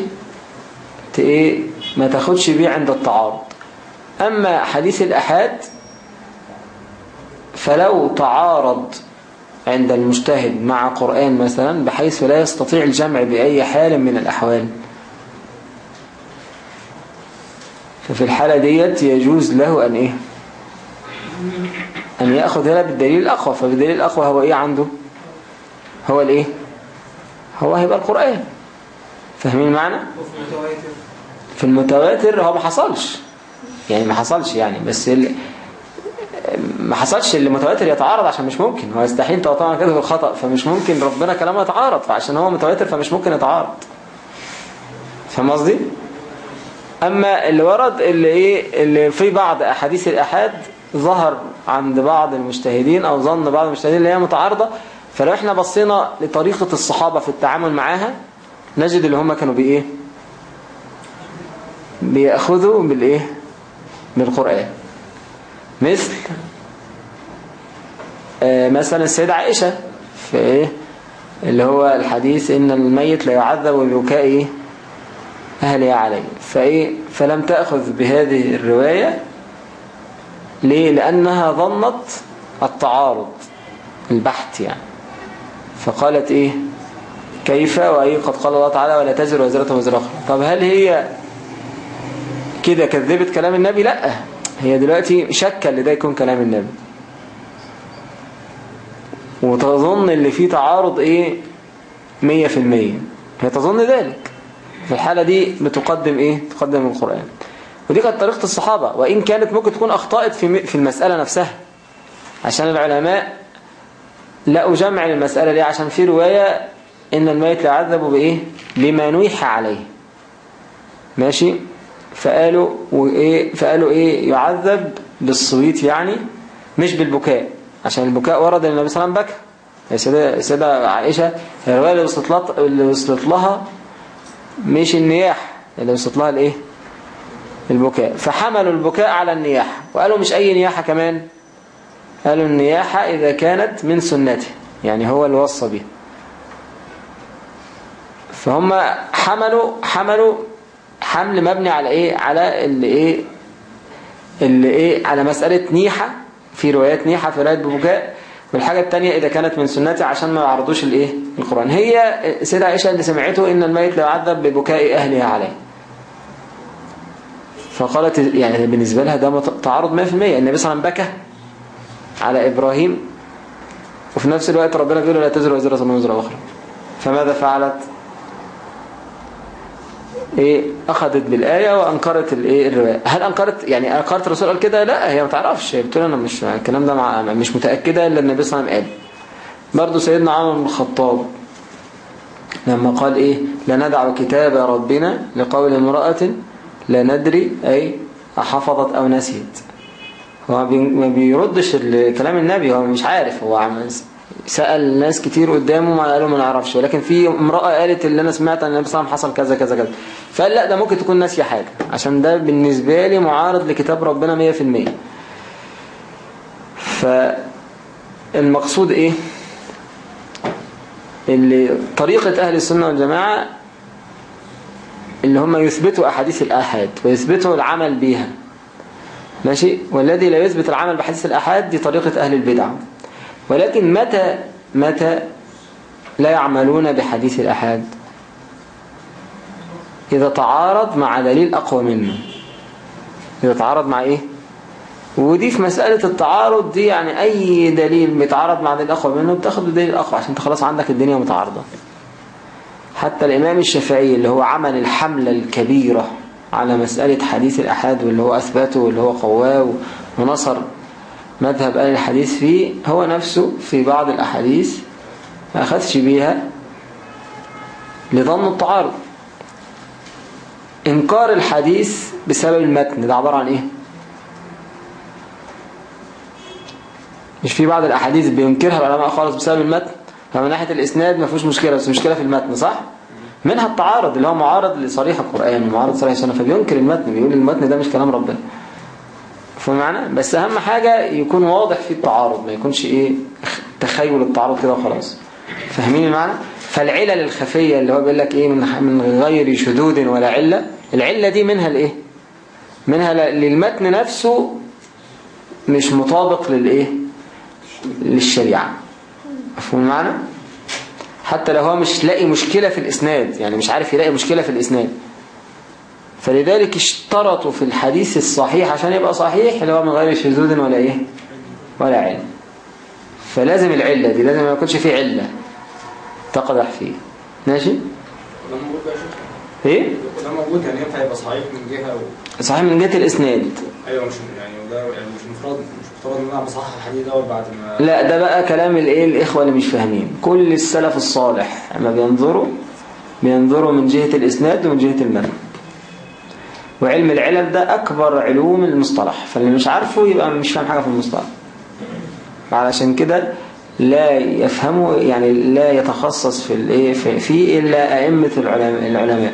ت... إيه؟ ما تاخدش بيه عند التعارض. أما حديث الأحاد فلو تعارض عند المجتهد مع قرآن مثلا بحيث لا يستطيع الجمع بأي حال من الأحوال. ففي الحالة ديت يجوز له أن إيه؟ أن يأخذ هنا بالدليل الأقوى. فبالدليل الأقوى هو إيه عنده؟ هو الإيه؟ هو هيبقى القرآن. فاهمين معنى في المتواتر هو ما حصلش. يعني ما حصلش يعني بس. ما حصلش اللي متواتر يتعارض عشان مش ممكن. هو يستحيل طبعا كده بالخطأ فمش ممكن ربنا كلامه يتعارض. فعشان هو متواتر فمش ممكن يتعارض. فاهم قصدي؟ أما اللي ورد اللي إيه اللي في بعض أحاديث الأحاد ظهر عند بعض المجتهدين أو ظن بعض المجتهدين اللي هي متعارضة فلو إحنا بصينا لطريقة الصحابة في التعامل معاها نجد اللي هم كانوا بإيه؟ بيأخذوا بالإيه؟ بالقرآن. مثل آه مثلا السيدة عائشة في إيه؟ اللي هو الحديث إن الميت لا يعذب ببكاء أهلها عليه. فإيه؟ فلم تأخذ بهذه الرواية ليه؟ لأنها ظنت التعارض البحث يعني. فقالت إيه؟ كيف؟ وإيه قد قال الله تعالى ولا تزر وزرة وزر أخرى. طب هل هي كده كذبت كلام النبي؟ لأ. هي دلوقتي شكة اللي ده يكون كلام النبي. وتظن اللي فيه تعارض إيه؟ مية في المية. هي تظن ذلك. في الحالة دي بتقدم إيه؟ تقدم القرآن. ودي كانت طريقة الصحابة. وإن كانت ممكن تكون أخطأت في في المسألة نفسها. عشان العلماء لقوا جمع المسألة دي عشان في رواية إن الميت لا يعذب بإيه؟ بما نويح عليه. ماشي؟ فقالوا وإيه؟ فقالوا إيه؟ يعذب بالصويت يعني مش بالبكاء. عشان البكاء ورد ان النبي صلى الله عليه وسلم بكى السيدة, السيدة عائشة الرواية اللي وصلت لها مش النياح. اللي وصلت لها الإيه؟ البكاء. فحملوا البكاء على النياحة. وقالوا مش أي نياحة كمان. قالوا النياحة إذا كانت من سنته. يعني هو اللي وصى بها فهم حملوا حملوا حمل مبني على إيه؟ على اللي إيه؟ اللي إيه؟ على مسألة نيحة. في روايات نيحة في روايات ببكاء. والحاجة التانية إذا كانت من سنتي عشان ما يعرضوش الإيه؟ القرآن. هي سيدة عائشة اللي سمعته إن الميت لا يعذب ببكاء أهلها عليه. فقالت يعني بالنسبة لها ده تعارض 100% النبي صلى الله عليه وسلم بكى على إبراهيم وفي نفس الوقت ربنا بيقول لا تزر وزرة من وزر أخرى. فماذا فعلت؟ إيه أخذت بالآية وأنكرت الايه الرواية. هل أنكرت؟ يعني أنكرت الرسول قال كده؟ لا هي ما تعرفش. بتقول أنا مش الكلام ده مش متأكدة إلا النبي صلى الله عليه وسلم قال. برضه سيدنا عمر بن الخطاب لما قال إيه؟ لا ندع كتاب ربنا لقول امرأة لا ندري أي حفظت أو نسيت. هو ما بيردش كلام النبي هو مش عارف هو عمل سأل ناس كتير قدامه ما قالوا ما نعرفش ولكن في امرأة قالت اللي أنا سمعت أن النبي صلى الله عليه وسلم حصل كذا كذا كذا. فقال لا ده ممكن تكون ناسية حاجة عشان ده بالنسبة لي معارض لكتاب ربنا 100% فالمقصود إيه؟ اللي طريقة أهل السنة والجماعة اللي هم يثبتوا أحاديث الآحاد ويثبتوا العمل بيها. ماشي؟ والذي لا يثبت العمل بحديث الآحاد دي طريقة أهل البدع. ولكن متى متى لا يعملون بحديث الأحاد؟ إذا تعارض مع دليل أقوى منه. إذا تعارض مع إيه؟ ودي في مسألة التعارض دي يعني أي دليل بيتعارض مع دليل أقوى منه بتاخد الدليل الأقوى عشان خلاص عندك الدنيا متعارضة. حتى الإمام الشافعي اللي هو عمل الحملة الكبيرة على مسألة حديث الأحاد واللي هو أثبته واللي هو قواه ونصر مذهب أهل الحديث فيه هو نفسه في بعض الأحاديث ما أخذش بيها لظن التعارض. إنكار الحديث بسبب المتن ده عبارة عن إيه؟ مش في بعض الأحاديث بينكرها العلماء خالص بسبب المتن؟ فمن ناحية الإسناد ما فيهوش مشكلة بس مشكلة في المتن صح؟ منها التعارض اللي هو معارض لصريح القرآن ومعارض صريح السنة فبينكر المتن بيقول المتن ده مش كلام ربنا. فمعنى؟ بس أهم حاجة يكون واضح في التعارض ما يكونش إيه تخيل التعارض كده وخلاص. فاهمين المعنى؟ فالعلل الخفية اللي هو بيقول لك إيه من من غير شذوذ ولا علة العلة دي منها الإيه منها للمتن نفسه مش مطابق للإيه؟ للشريعة. مفهوم المعنى؟ حتى لو هو مش لاقي مشكلة في الإسناد يعني مش عارف يلاقي مشكلة في الإسناد. فلذلك اشترطوا في الحديث الصحيح عشان يبقى صحيح اللي هو من غير شذوذ ولا إيه؟ ولا علم. فلازم العلة دي لازم ما يكونش فيه علة. تقدح فيه. ماشي؟ إيه؟ ده موجود يعني ينفع يبقى صحيح من جهة و... صحيح من جهة الإسناد. أيوه مش يعني وده يعني مش مفروض مش مفترض إن أنا بصحح الحديث دوت بعد ما لا ده بقى كلام الايه الإخوة اللي مش فاهمين. كل السلف الصالح لما بينظروا بينظروا من جهة الإسناد ومن جهة المتن وعلم العلل ده أكبر علوم المصطلح. فاللي مش عارفه يبقى مش فاهم حاجة في المصطلح. علشان كده لا يفهمه يعني لا يتخصص في الايه في, في إلا أئمة العلماء, العلماء.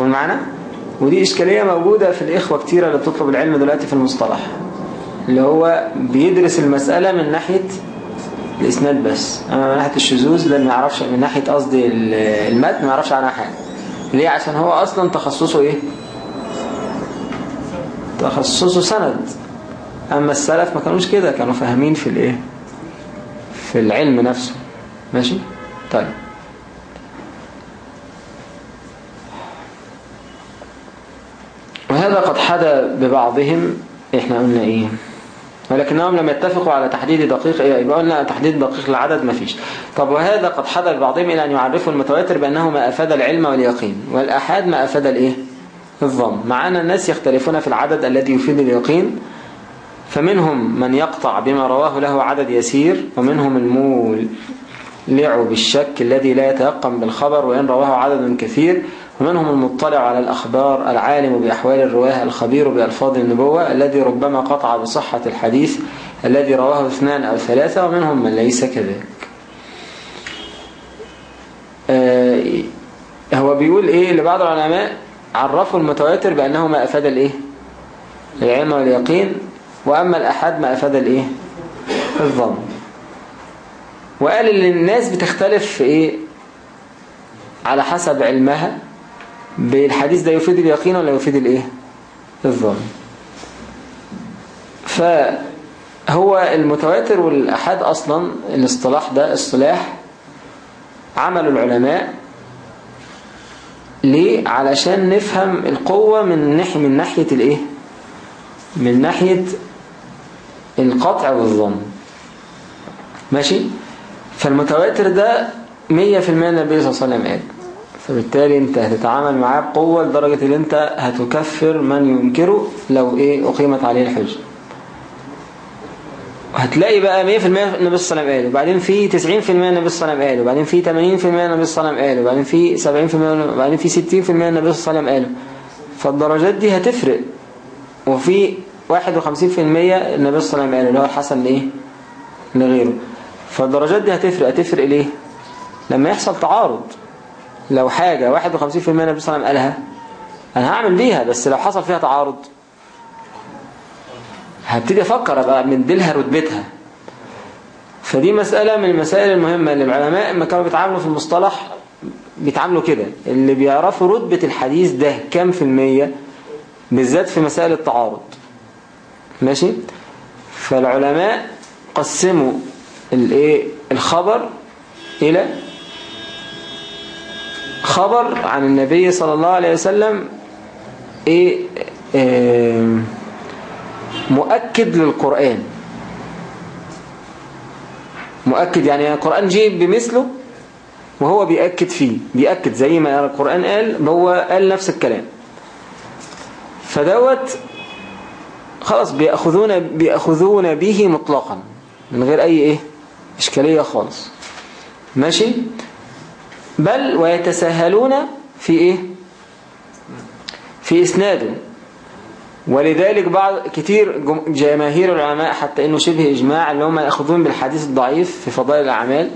فهم معنا؟ ودي إشكالية موجودة في الإخوة كتيرة اللي بتطلب العلم دلوقتي في المصطلح اللي هو بيدرس المسألة من ناحية الإسناد بس أما من ناحية الشذوذ ده ما يعرفش من ناحية قصدي المتن ما يعرفش عنها حاجة. ليه؟ عشان هو أصلا تخصصه إيه؟ تخصصه سند. أما السلف ما كانوش كده كانوا فاهمين في الإيه؟ في العلم نفسه. ماشي؟ طيب. وهذا قد حدا ببعضهم إحنا قلنا إيه؟ ولكنهم لم يتفقوا على تحديد دقيق إيه، يبقى قلنا تحديد دقيق العدد ما فيش. طب وهذا قد حدث بعضهم إلى أن يعرفوا المتواتر بأنه ما أفاد العلم واليقين. والأحاد ما أفاد الإيه؟ الظن مع أن الناس يختلفون في العدد الذي يفيد اليقين فمنهم من يقطع بما رواه له عدد يسير ومنهم المولع بالشك الذي لا يتيقن بالخبر وإن رواه عدد كثير. ومنهم المطلع على الأخبار العالم بأحوال الرواة الخبير بألفاظ النبوة الذي ربما قطع بصحة الحديث الذي رواه اثنان أو ثلاثة ومنهم من ليس كذلك. آه، هو بيقول إيه لبعض العلماء عرفوا المتواتر بأنه ما أفاد الإيه؟ العلم واليقين وأما الأحد ما أفاد الإيه؟ الظن. وقال إن الناس بتختلف في إيه؟ على حسب علمها. بالحديث ده يفيد اليقين ولا يفيد الإيه؟ الظن. فهو المتواتر والأحد أصلا الاصطلاح ده اصطلاح عمل العلماء ليه؟ علشان نفهم القوة من ناحية من ناحية الإيه؟ من ناحية القطع والظن. ماشي؟ فالمتواتر ده مية في المية النبي صلى الله عليه وسلم قال. فبالتالي انت هتتعامل معاه بقوة لدرجة ان انت هتكفر من ينكره لو إيه اقيمت عليه الحجة. هتلاقي بقى 100% النبي وسلم قال وبعدين في 90% النبي وسلم قال وبعدين في 80% النبي وسلم قال وبعدين في 70% وبعدين في 60% النبي وسلم قال فالدرجات دي هتفرق. وفي 51% النبي صلى الله عليه وسلم قال اللي هو الحسن لايه لغيره. فالدرجات دي هتفرق. هتفرق ليه؟ لما يحصل تعارض. لو حاجة 51% النبي صلى الله عليه وسلم قالها أنا هعمل بيها بس لو حصل فيها تعارض. هبتدي أفكر أبقى مديلها رتبتها. فدي مسألة من المسائل المهمة اللي العلماء لما كانوا بيتعاملوا في المصطلح بيتعاملوا كده. اللي بيعرفوا رتبة الحديث ده كام في المية بالذات في مسائل التعارض. ماشي؟ فالعلماء قسموا الايه الخبر إلى خبر عن النبي صلى الله عليه وسلم إيه, إيه مؤكد للقرآن. مؤكد يعني القرآن جه بمثله وهو بيأكد فيه بيأكد زي ما القرآن قال هو قال نفس الكلام. فدوت خلاص بيأخذون, بيأخذون به مطلقا من غير أي إيه إشكالية خالص. ماشي؟ بل ويتساهلون في إيه؟ في إسناده ولذلك بعض كتير جماهير العلماء حتى إنه شبه إجماع اللي هم يأخذون بالحديث الضعيف في فضائل الأعمال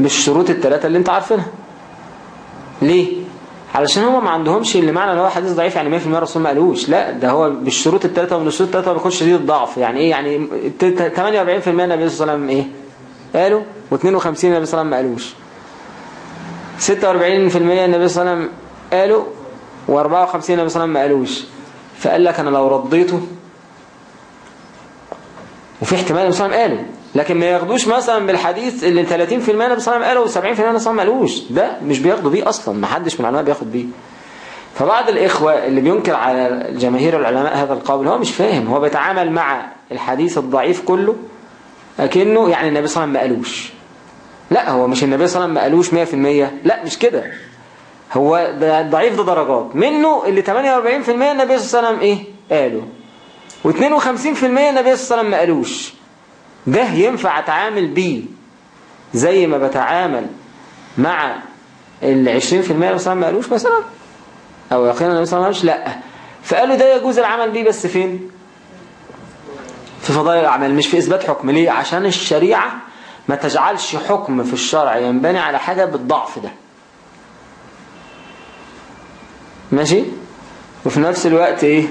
بالشروط الثلاثة اللي أنت عارفينها. ليه؟ علشان هم ما عندهمش اللي معنى إن هو حديث ضعيف يعني 100% الرسول ما قالوش. لا ده هو بالشروط الثلاثة ومن الشروط الثلاثة ما بيكونش شديد الضعف. يعني إيه؟ يعني 48% النبي صلى الله عليه وسلم إيه؟ قالوا و52 النبي صلى الله عليه وسلم ما قالوش. 46% النبي صلى الله عليه وسلم قالوا و54 النبي صلى الله عليه وسلم ما قالوش. فقال لك أنا لو رضيته وفي احتمال النبي صلى الله عليه وسلم قاله لكن ما ياخدوش مثلا بالحديث اللي 30% النبي صلى الله عليه وسلم قاله و70% النبي صلى الله عليه وسلم قالوش. ده مش بياخدوا بيه أصلا ما حدش من العلماء بياخد بيه. فبعض الإخوة اللي بينكر على جماهير العلماء هذا القول هو مش فاهم هو بيتعامل مع الحديث الضعيف كله لكنه يعني النبي صلى الله عليه وسلم ما قالوش. لا هو مش النبي صلى الله عليه وسلم ما قالوش 100% لا مش كده. هو ده الضعيف ده درجات. منه اللي 48% النبي صلى الله عليه وسلم إيه؟ قالوا و52% النبي صلى الله عليه وسلم ما قالوش. ده ينفع أتعامل بيه زي ما بتعامل مع ال 20% النبي صلى الله عليه وسلم ما قالوش مثلا؟ أو يقينا النبي صلى الله عليه وسلم لأ. فقالوا ده يجوز العمل بيه بس فين؟ في فضائل الأعمال مش في إثبات حكم. ليه؟ عشان الشريعة ما تجعلش حكم في الشرع ينبني على حاجة بالضعف ده. ماشي؟ وفي نفس الوقت إيه؟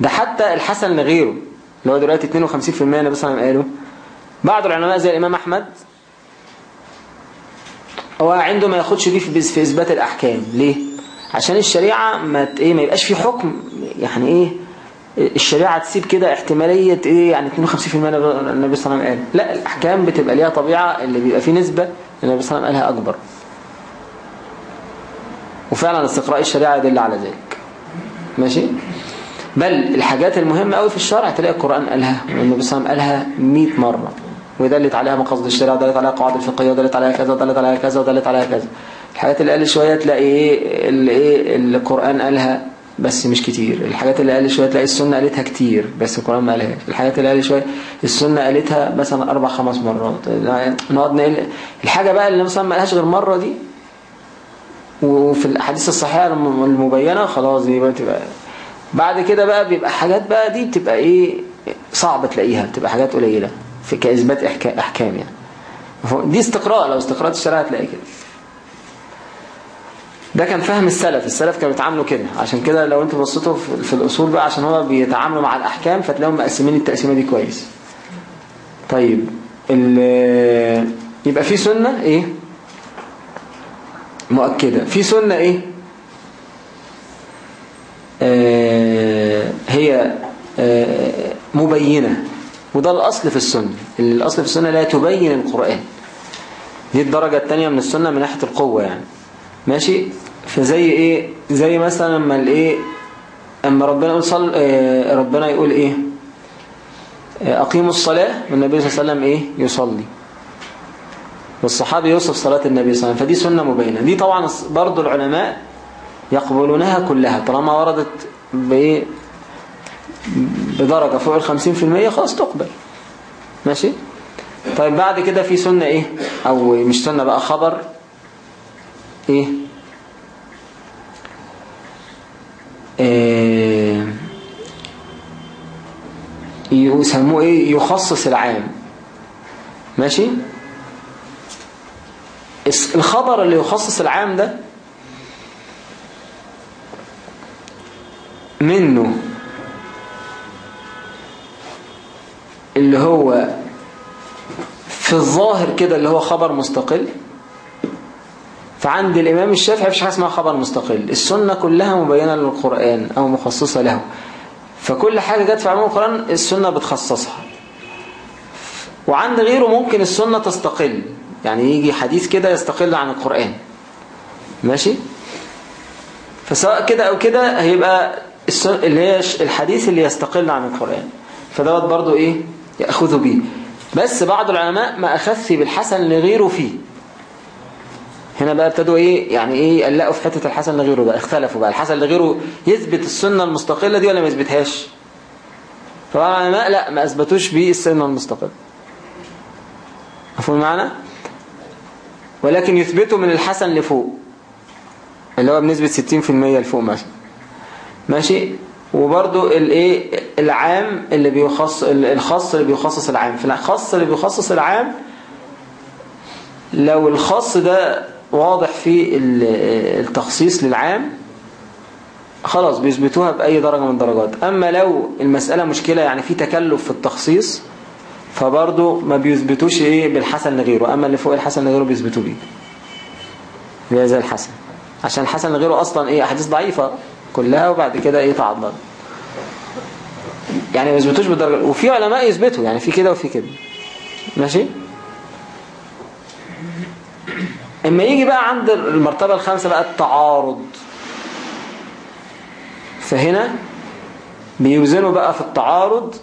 ده حتى الحسن لغيره اللي هو دلوقتي 52% النبي صلى الله عليه قاله. بعض العلماء زي الإمام أحمد هو عنده ما ياخدش دي في إثبات الأحكام. ليه؟ عشان الشريعة ما إيه ما يبقاش في حكم. يعني إيه؟ الشريعة تسيب كده احتمالية إيه؟ يعني 52% النبي صلى الله عليه وسلم. قال لا الأحكام بتبقى ليها طبيعة اللي بيبقى فيه نسبة النبي صلى الله عليه وسلم قالها أكبر. وفعلا استقراء الشريعة يدل على ذلك. ماشي؟ بل الحاجات المهمة قوي في الشرع تلاقي القرآن قالها والنبي صلى الله عليه وسلم قالها 100 مرة. ودلت عليها مقاصد الشريعة ودلت عليها قواعد الفقهية ودلت عليها كذا ودلت عليها كذا ودلت عليها كذا. الحاجات اللي قال شوية تلاقي إيه اللي إيه القرآن قالها بس مش كتير. الحاجات اللي قال شوية تلاقي السنة قالتها كتير بس القرآن ما قالهاش. الحاجات اللي قال شوية السنة قالتها مثلا أربع خمس مرات. نقعد نقل. الحاجة بقى اللي مثلا ما قالهاش غير مرة دي وفي الأحاديث الصحيحة المبينة خلاص دي بقى تبقى. بعد كده بقى بيبقى حاجات بقى دي بتبقى إيه صعب تلاقيها بتبقى حاجات قليلة في كإثبات أحكام يعني. دي استقراء. لو استقرأت الشريعة هتلاقي كده. ده كان فهم السلف. السلف كانوا بيتعاملوا كده. عشان كده لو أنتوا بصيتوا في الأصول بقى عشان هو بيتعاملوا مع الأحكام فتلاقيهم مقسمين التقسيمة دي كويس. طيب يبقى في سنة إيه؟ مؤكدة. في سنة إيه؟ آه هي آه مبينة. وده الأصل في السنة. الأصل في السنة لا تبين القرآن. دي الدرجة الثانية من السنة من ناحية القوة يعني. ماشي؟ فزي إيه؟ زي مثلا لما الايه أما ربنا يقول صل آه ربنا يقول إيه؟ أقيموا الصلاة والنبي صلى الله عليه وسلم إيه؟ يصلي. والصحابي يوصف صلاة النبي صلى الله عليه وسلم. فدي سنة مبينة. دي طبعا برضو العلماء يقبلونها كلها. طالما وردت بإيه؟ بدرجة فوق الخمسين في المية خلاص تقبل. ماشي؟ طيب بعد كده في سنة إيه؟ أو مش سنة بقى خبر. إيه, إيه يسموه إيه؟ يخصص العام. ماشي؟ الخبر اللي يخصص العام ده منه اللي هو في الظاهر كده اللي هو خبر مستقل. فعند الإمام الشافعي مفيش حاجة اسمها خبر مستقل. السنة كلها مبينة للقرآن أو مخصصة له. فكل حاجة جت في عموم القرآن السنة بتخصصها. وعند غيره ممكن السنة تستقل. يعني يجي حديث كده يستقل عن القرآن. ماشي؟ فسواء كده أو كده هيبقى اللي هي الحديث اللي يستقل عن القرآن. فدوت برضو إيه؟ يأخذ به بس بعض العلماء ما أخذ بالحسن لغيره فيه. هنا بقى ابتدوا إيه؟ يعني إيه؟ يقلقوا في حتة الحسن لغيره بقى اختلفوا بقى. الحسن لغيره يثبت السنة المستقلة دي ولا ما يثبتهاش؟ فبعض العلماء لا ما أثبتوش بيه السنة المستقلة. مفهوم معنا ولكن يثبتوا من الحسن لفوق اللي هو بنسبة 60% لفوق مثلا. ماشي؟ وبرضو الايه؟ العام اللي بيخص الخاص اللي بيخصص العام. في الخاص اللي بيخصص العام لو الخاص ده واضح في التخصيص للعام. خلاص بيثبتوها بأي درجة من الدرجات أما لو المسألة مشكلة يعني في تكلف في التخصيص فبرضه ما بيثبتوش إيه بالحسن لغيره. أما اللي فوق الحسن لغيره بيثبتوا بيه. اللي زي الحسن. عشان الحسن لغيره أصلا إيه أحاديث ضعيفة. كلها وبعد كده إيه تعضل. يعني ما يثبتوش بالدرجة. وفي علماء يثبتوا يعني في كده وفي كده. ماشي؟ اما يجي بقى عند المرتبة الخامسة بقى التعارض. فهنا بيوزنوا بقى في التعارض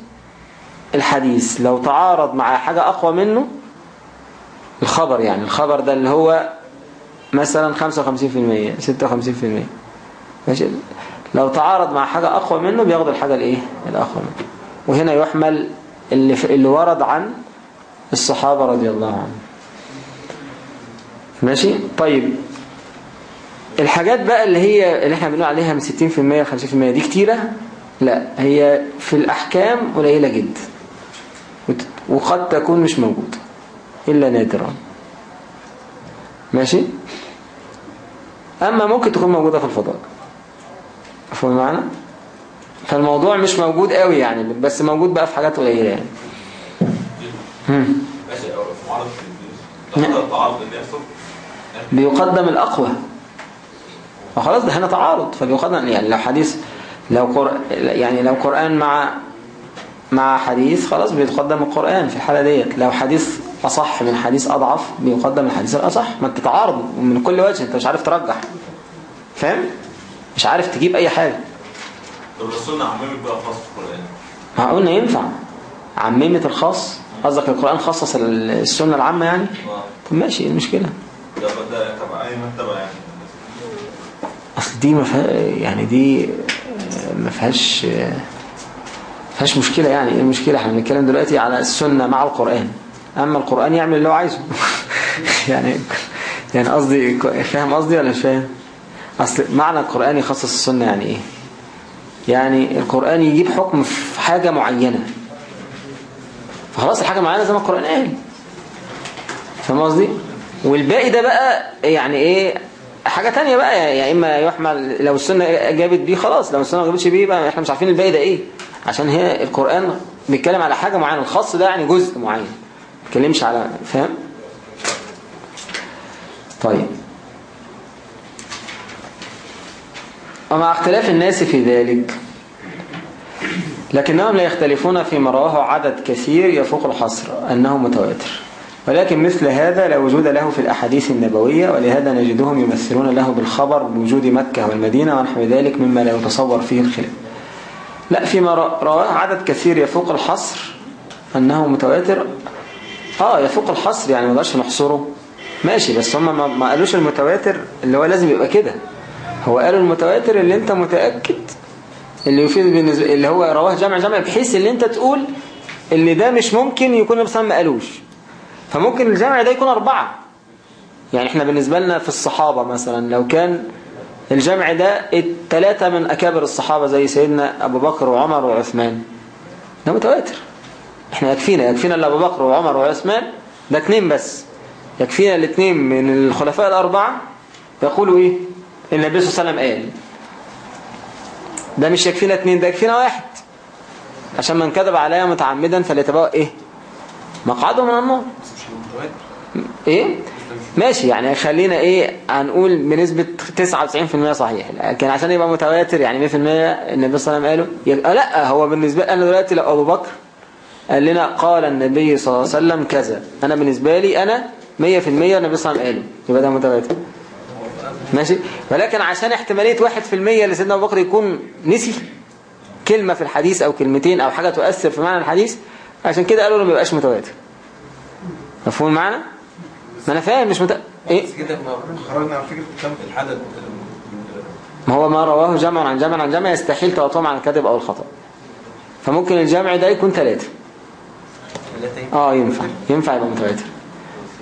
الحديث. لو تعارض مع حاجة أقوى منه الخبر يعني الخبر ده اللي هو مثلا 55% 56% ماشي؟ لو تعارض مع حاجة أقوى منه بياخد الحاجة الإيه؟ الأقوى منه. وهنا يحمل اللي, اللي ورد عن الصحابة رضي الله عنهم. ماشي؟ طيب. الحاجات بقى اللي هي اللي إحنا بنقول عليها من 60% ل 50% دي كتيرة؟ لا هي في الأحكام قليلة جدا. وقد تكون مش موجودة. إلا نادرا. ماشي؟ أما ممكن تكون موجودة في الفضاء. مفهوم معنا فالموضوع مش موجود قوي يعني بس موجود بقى في حاجات قليلة يعني. ماشي معرض التعارض اللي يحصل بيقدم الأقوى. وخلاص ده هنا تعارض. فبيقدم يعني لو حديث لو قر... يعني لو قرآن مع مع حديث خلاص بيتقدم القرآن في الحالة ديت. لو حديث أصح من حديث أضعف بيقدم الحديث الأصح. ما انت تعارض من كل وجه انت مش عارف ترجح. فاهم؟ مش عارف تجيب أي حاجة. طب السنة عممت بقى خاص في القرآن. ما قلنا ينفع. عممت الخاص قصدك القرآن خصص السنة العامة يعني؟ آه. طب ماشي إيه المشكلة؟ ده تبع. يعني. اصل دي ما فيها يعني دي آه، ما فيهاش ما فيهاش مشكلة يعني. إيه المشكلة؟ إحنا بنتكلم دلوقتي على السنة مع القرآن. أما القرآن يعمل اللي هو عايزه. يعني يعني قصدي فاهم قصدي ولا مش فاهم؟ أصل معنى القرآن يخصص السنة يعني إيه؟ يعني القرآن يجيب حكم في حاجة معينة. فخلاص الحاجة معينة زي ما القرآن قال. فاهم قصدي؟ والباقي ده بقى يعني إيه حاجة تانية بقى يا إما يحمل لو السنة جابت بيه خلاص لو السنة ما جابتش بيه بقى إحنا مش عارفين الباقي ده إيه. عشان هي القرآن بيتكلم على حاجة معينة الخاص ده يعني جزء معين ما بيتكلمش على فاهم؟ طيب. ومع اختلاف الناس في ذلك لكنهم لا يختلفون فيما رواه عدد كثير يفوق الحصر أنه متواتر. ولكن مثل هذا لا وجود له في الأحاديث النبوية ولهذا نجدهم يمثلون له بالخبر بوجود مكة والمدينة ونحو ذلك مما لا يتصور فيه الخلاف. لا فيما رواه عدد كثير يفوق الحصر أنه متواتر. آه يفوق الحصر يعني ما نقدرش نحصره. ماشي بس هم ما- قالوش المتواتر اللي هو لازم يبقى كده. هو قالوا المتواتر اللي أنت متأكد اللي يفيد بالنسبة اللي هو رواه جمع جمع بحيث اللي أنت تقول اللي ده مش ممكن يكون النبي صلى الله عليه وسلم ما قالوش. فممكن الجمع ده يكون أربعة. يعني إحنا بالنسبة لنا في الصحابة مثلا لو كان الجمع ده التلاتة من أكابر الصحابة زي سيدنا أبو بكر وعمر وعثمان. ده متواتر. إحنا يكفينا يكفينا اللي أبو بكر وعمر وعثمان ده اتنين بس. يكفينا الاتنين من الخلفاء الأربعة. يقولوا إيه؟ النبي صلى الله عليه وسلم قال. ده مش يكفينا اتنين ده يكفينا واحد. عشان من كذب عليا متعمدا فليتبوأ إيه؟ مقعده من النار. إيه؟ ماشي يعني خلينا إيه هنقول بنسبة 99% صحيح. لكن عشان يبقى متواتر يعني 100% النبي صلى الله عليه وسلم قاله يبقى لأ هو بالنسبة أنا دلوقتي لو ابو بكر قال لنا قال النبي صلى الله عليه وسلم كذا. أنا بالنسبة لي أنا 100% النبي صلى الله عليه وسلم قاله. يبقى ده متواتر. ماشي؟ ولكن عشان احتمالية 1% لسيدنا أبو بكر يكون نسي كلمة في الحديث أو كلمتين أو حاجة تؤثر في معنى الحديث عشان كده قالوا له ما يبقاش متواتر. مفهوم المعنى؟ ما أنا فاهم مش مت... إيه؟ خرجنا عن فكرة كم العدد ما هو ما رواه جمع عن جمع عن جمع يستحيل تواترهم عن الكذب أو الخطأ. فممكن الجمع ده يكون ثلاثة. آه ينفع. ينفع يبقى متواتر.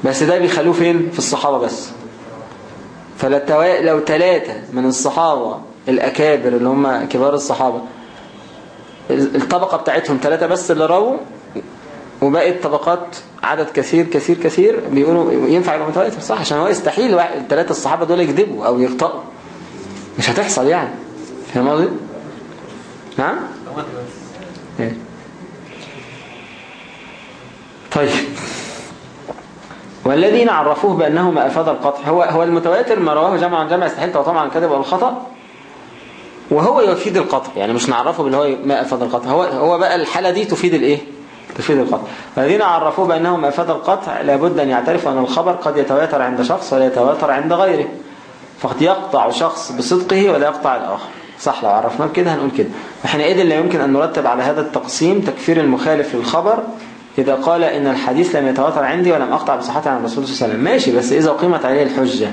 بس ده بيخلوه فين؟ في الصحابة بس. فلو لو ثلاثة من الصحابة الأكابر اللي هم كبار الصحابة الطبقة بتاعتهم ثلاثة بس اللي رووا وباقي الطبقات عدد كثير كثير كثير بيقولوا ينفع يبقى متواتر صح عشان هو يستحيل الثلاثة الصحابة دول يكذبوا أو يخطئوا مش هتحصل يعني. فاهم قصدي؟ نعم؟ إيه. طيب. والذين عرفوه بأنه ما أفاد القطع هو هو المتواتر ما رواه جمع عن جمع يستحيل تواتر عن الكذب أو الخطأ وهو يفيد القطع يعني مش نعرفه باللي هو ما أفاد القطع. هو هو بقى الحالة دي تفيد الإيه؟ تفيد القطع. والذين عرفوه بأنه ما أفاد القطع لابد أن يعترفوا أن الخبر قد يتواتر عند شخص ولا يتواتر عند غيره. فقد يقطع شخص بصدقه ولا يقطع الآخر. صح لو عرفناه كده هنقول كده. وحينئذ لا يمكن أن نرتب على هذا التقسيم تكفير المخالف للخبر إذا قال إن الحديث لم يتواتر عندي ولم أقطع بصحته عن الرسول صلى الله عليه وسلم. ماشي بس إذا قيمت عليه الحجة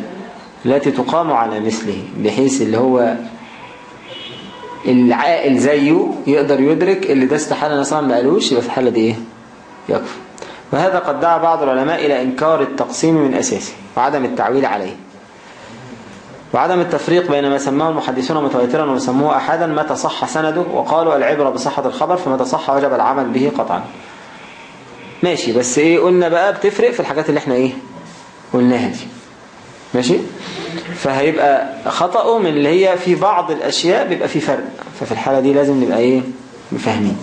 التي تقام على مثله بحيث اللي هو العاقل زيه يقدر يدرك اللي ده استحالة مثلا ما قالوش يبقى في الحالة دي إيه؟ يكفي وهذا قد دعا بعض العلماء إلى إنكار التقسيم من أساسه وعدم التعويل عليه. وعدم التفريق بين ما سماه المحدثون متواترا وما سموه أحدا متى صح سنده؟ وقالوا العبرة بصحة الخبر فمتى صح وجب العمل به قطعا. ماشي بس إيه قلنا بقى بتفرق في الحاجات اللي إحنا إيه؟ قلناها دي. ماشي؟ فهيبقى خطأه من اللي هي في بعض الأشياء بيبقى في فرق. ففي الحالة دي لازم نبقى إيه؟ فاهمين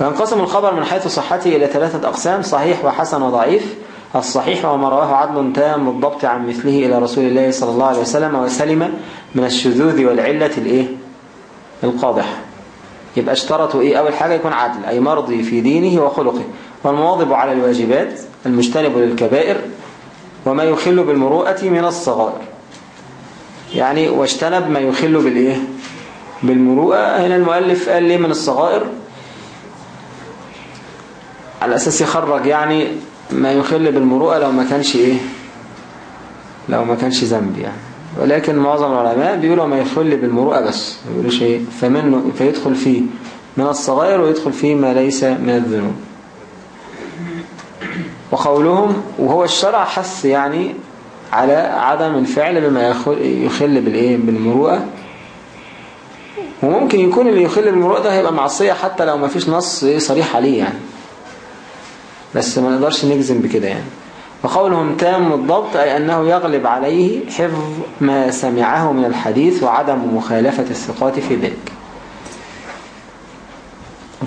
وينقسم الخبر من حيث صحته إلى ثلاثة أقسام صحيح وحسن وضعيف. الصحيح هو ما رواه عدل تام الضبط عن مثله إلى رسول الله صلى الله عليه وسلم وسلم من الشذوذ والعلة الإيه؟ القادحة. يبقى اشترطوا إيه؟ أول حاجة يكون عدل أي مرضي في دينه وخلقه. والمواظب على الواجبات المجتنب للكبائر وما يخل بالمروءة من الصغائر. يعني واجتنب ما يخل بالإيه؟ بالمروءة. هنا المؤلف قال ليه من الصغائر؟ على أساس يخرج يعني ما يخل بالمروءة لو ما كانش إيه؟ لو ما كانش ذنب يعني. ولكن معظم العلماء بيقولوا ما يخل بالمروءة بس. ما بيقولوش إيه؟ فمنه فيدخل فيه من الصغائر ويدخل فيه ما ليس من الذنوب. وقولهم وهو الشرع حث يعني على عدم الفعل بما يخل بالإيه؟ بالمروءة. وممكن يكون اللي يخل بالمروءة ده هيبقى معصية حتى لو ما فيش نص إيه صريح عليه يعني. بس ما نقدرش نجزم بكده يعني. وقولهم تام الضبط أي أنه يغلب عليه حفظ ما سمعه من الحديث وعدم مخالفة الثقات في ذلك.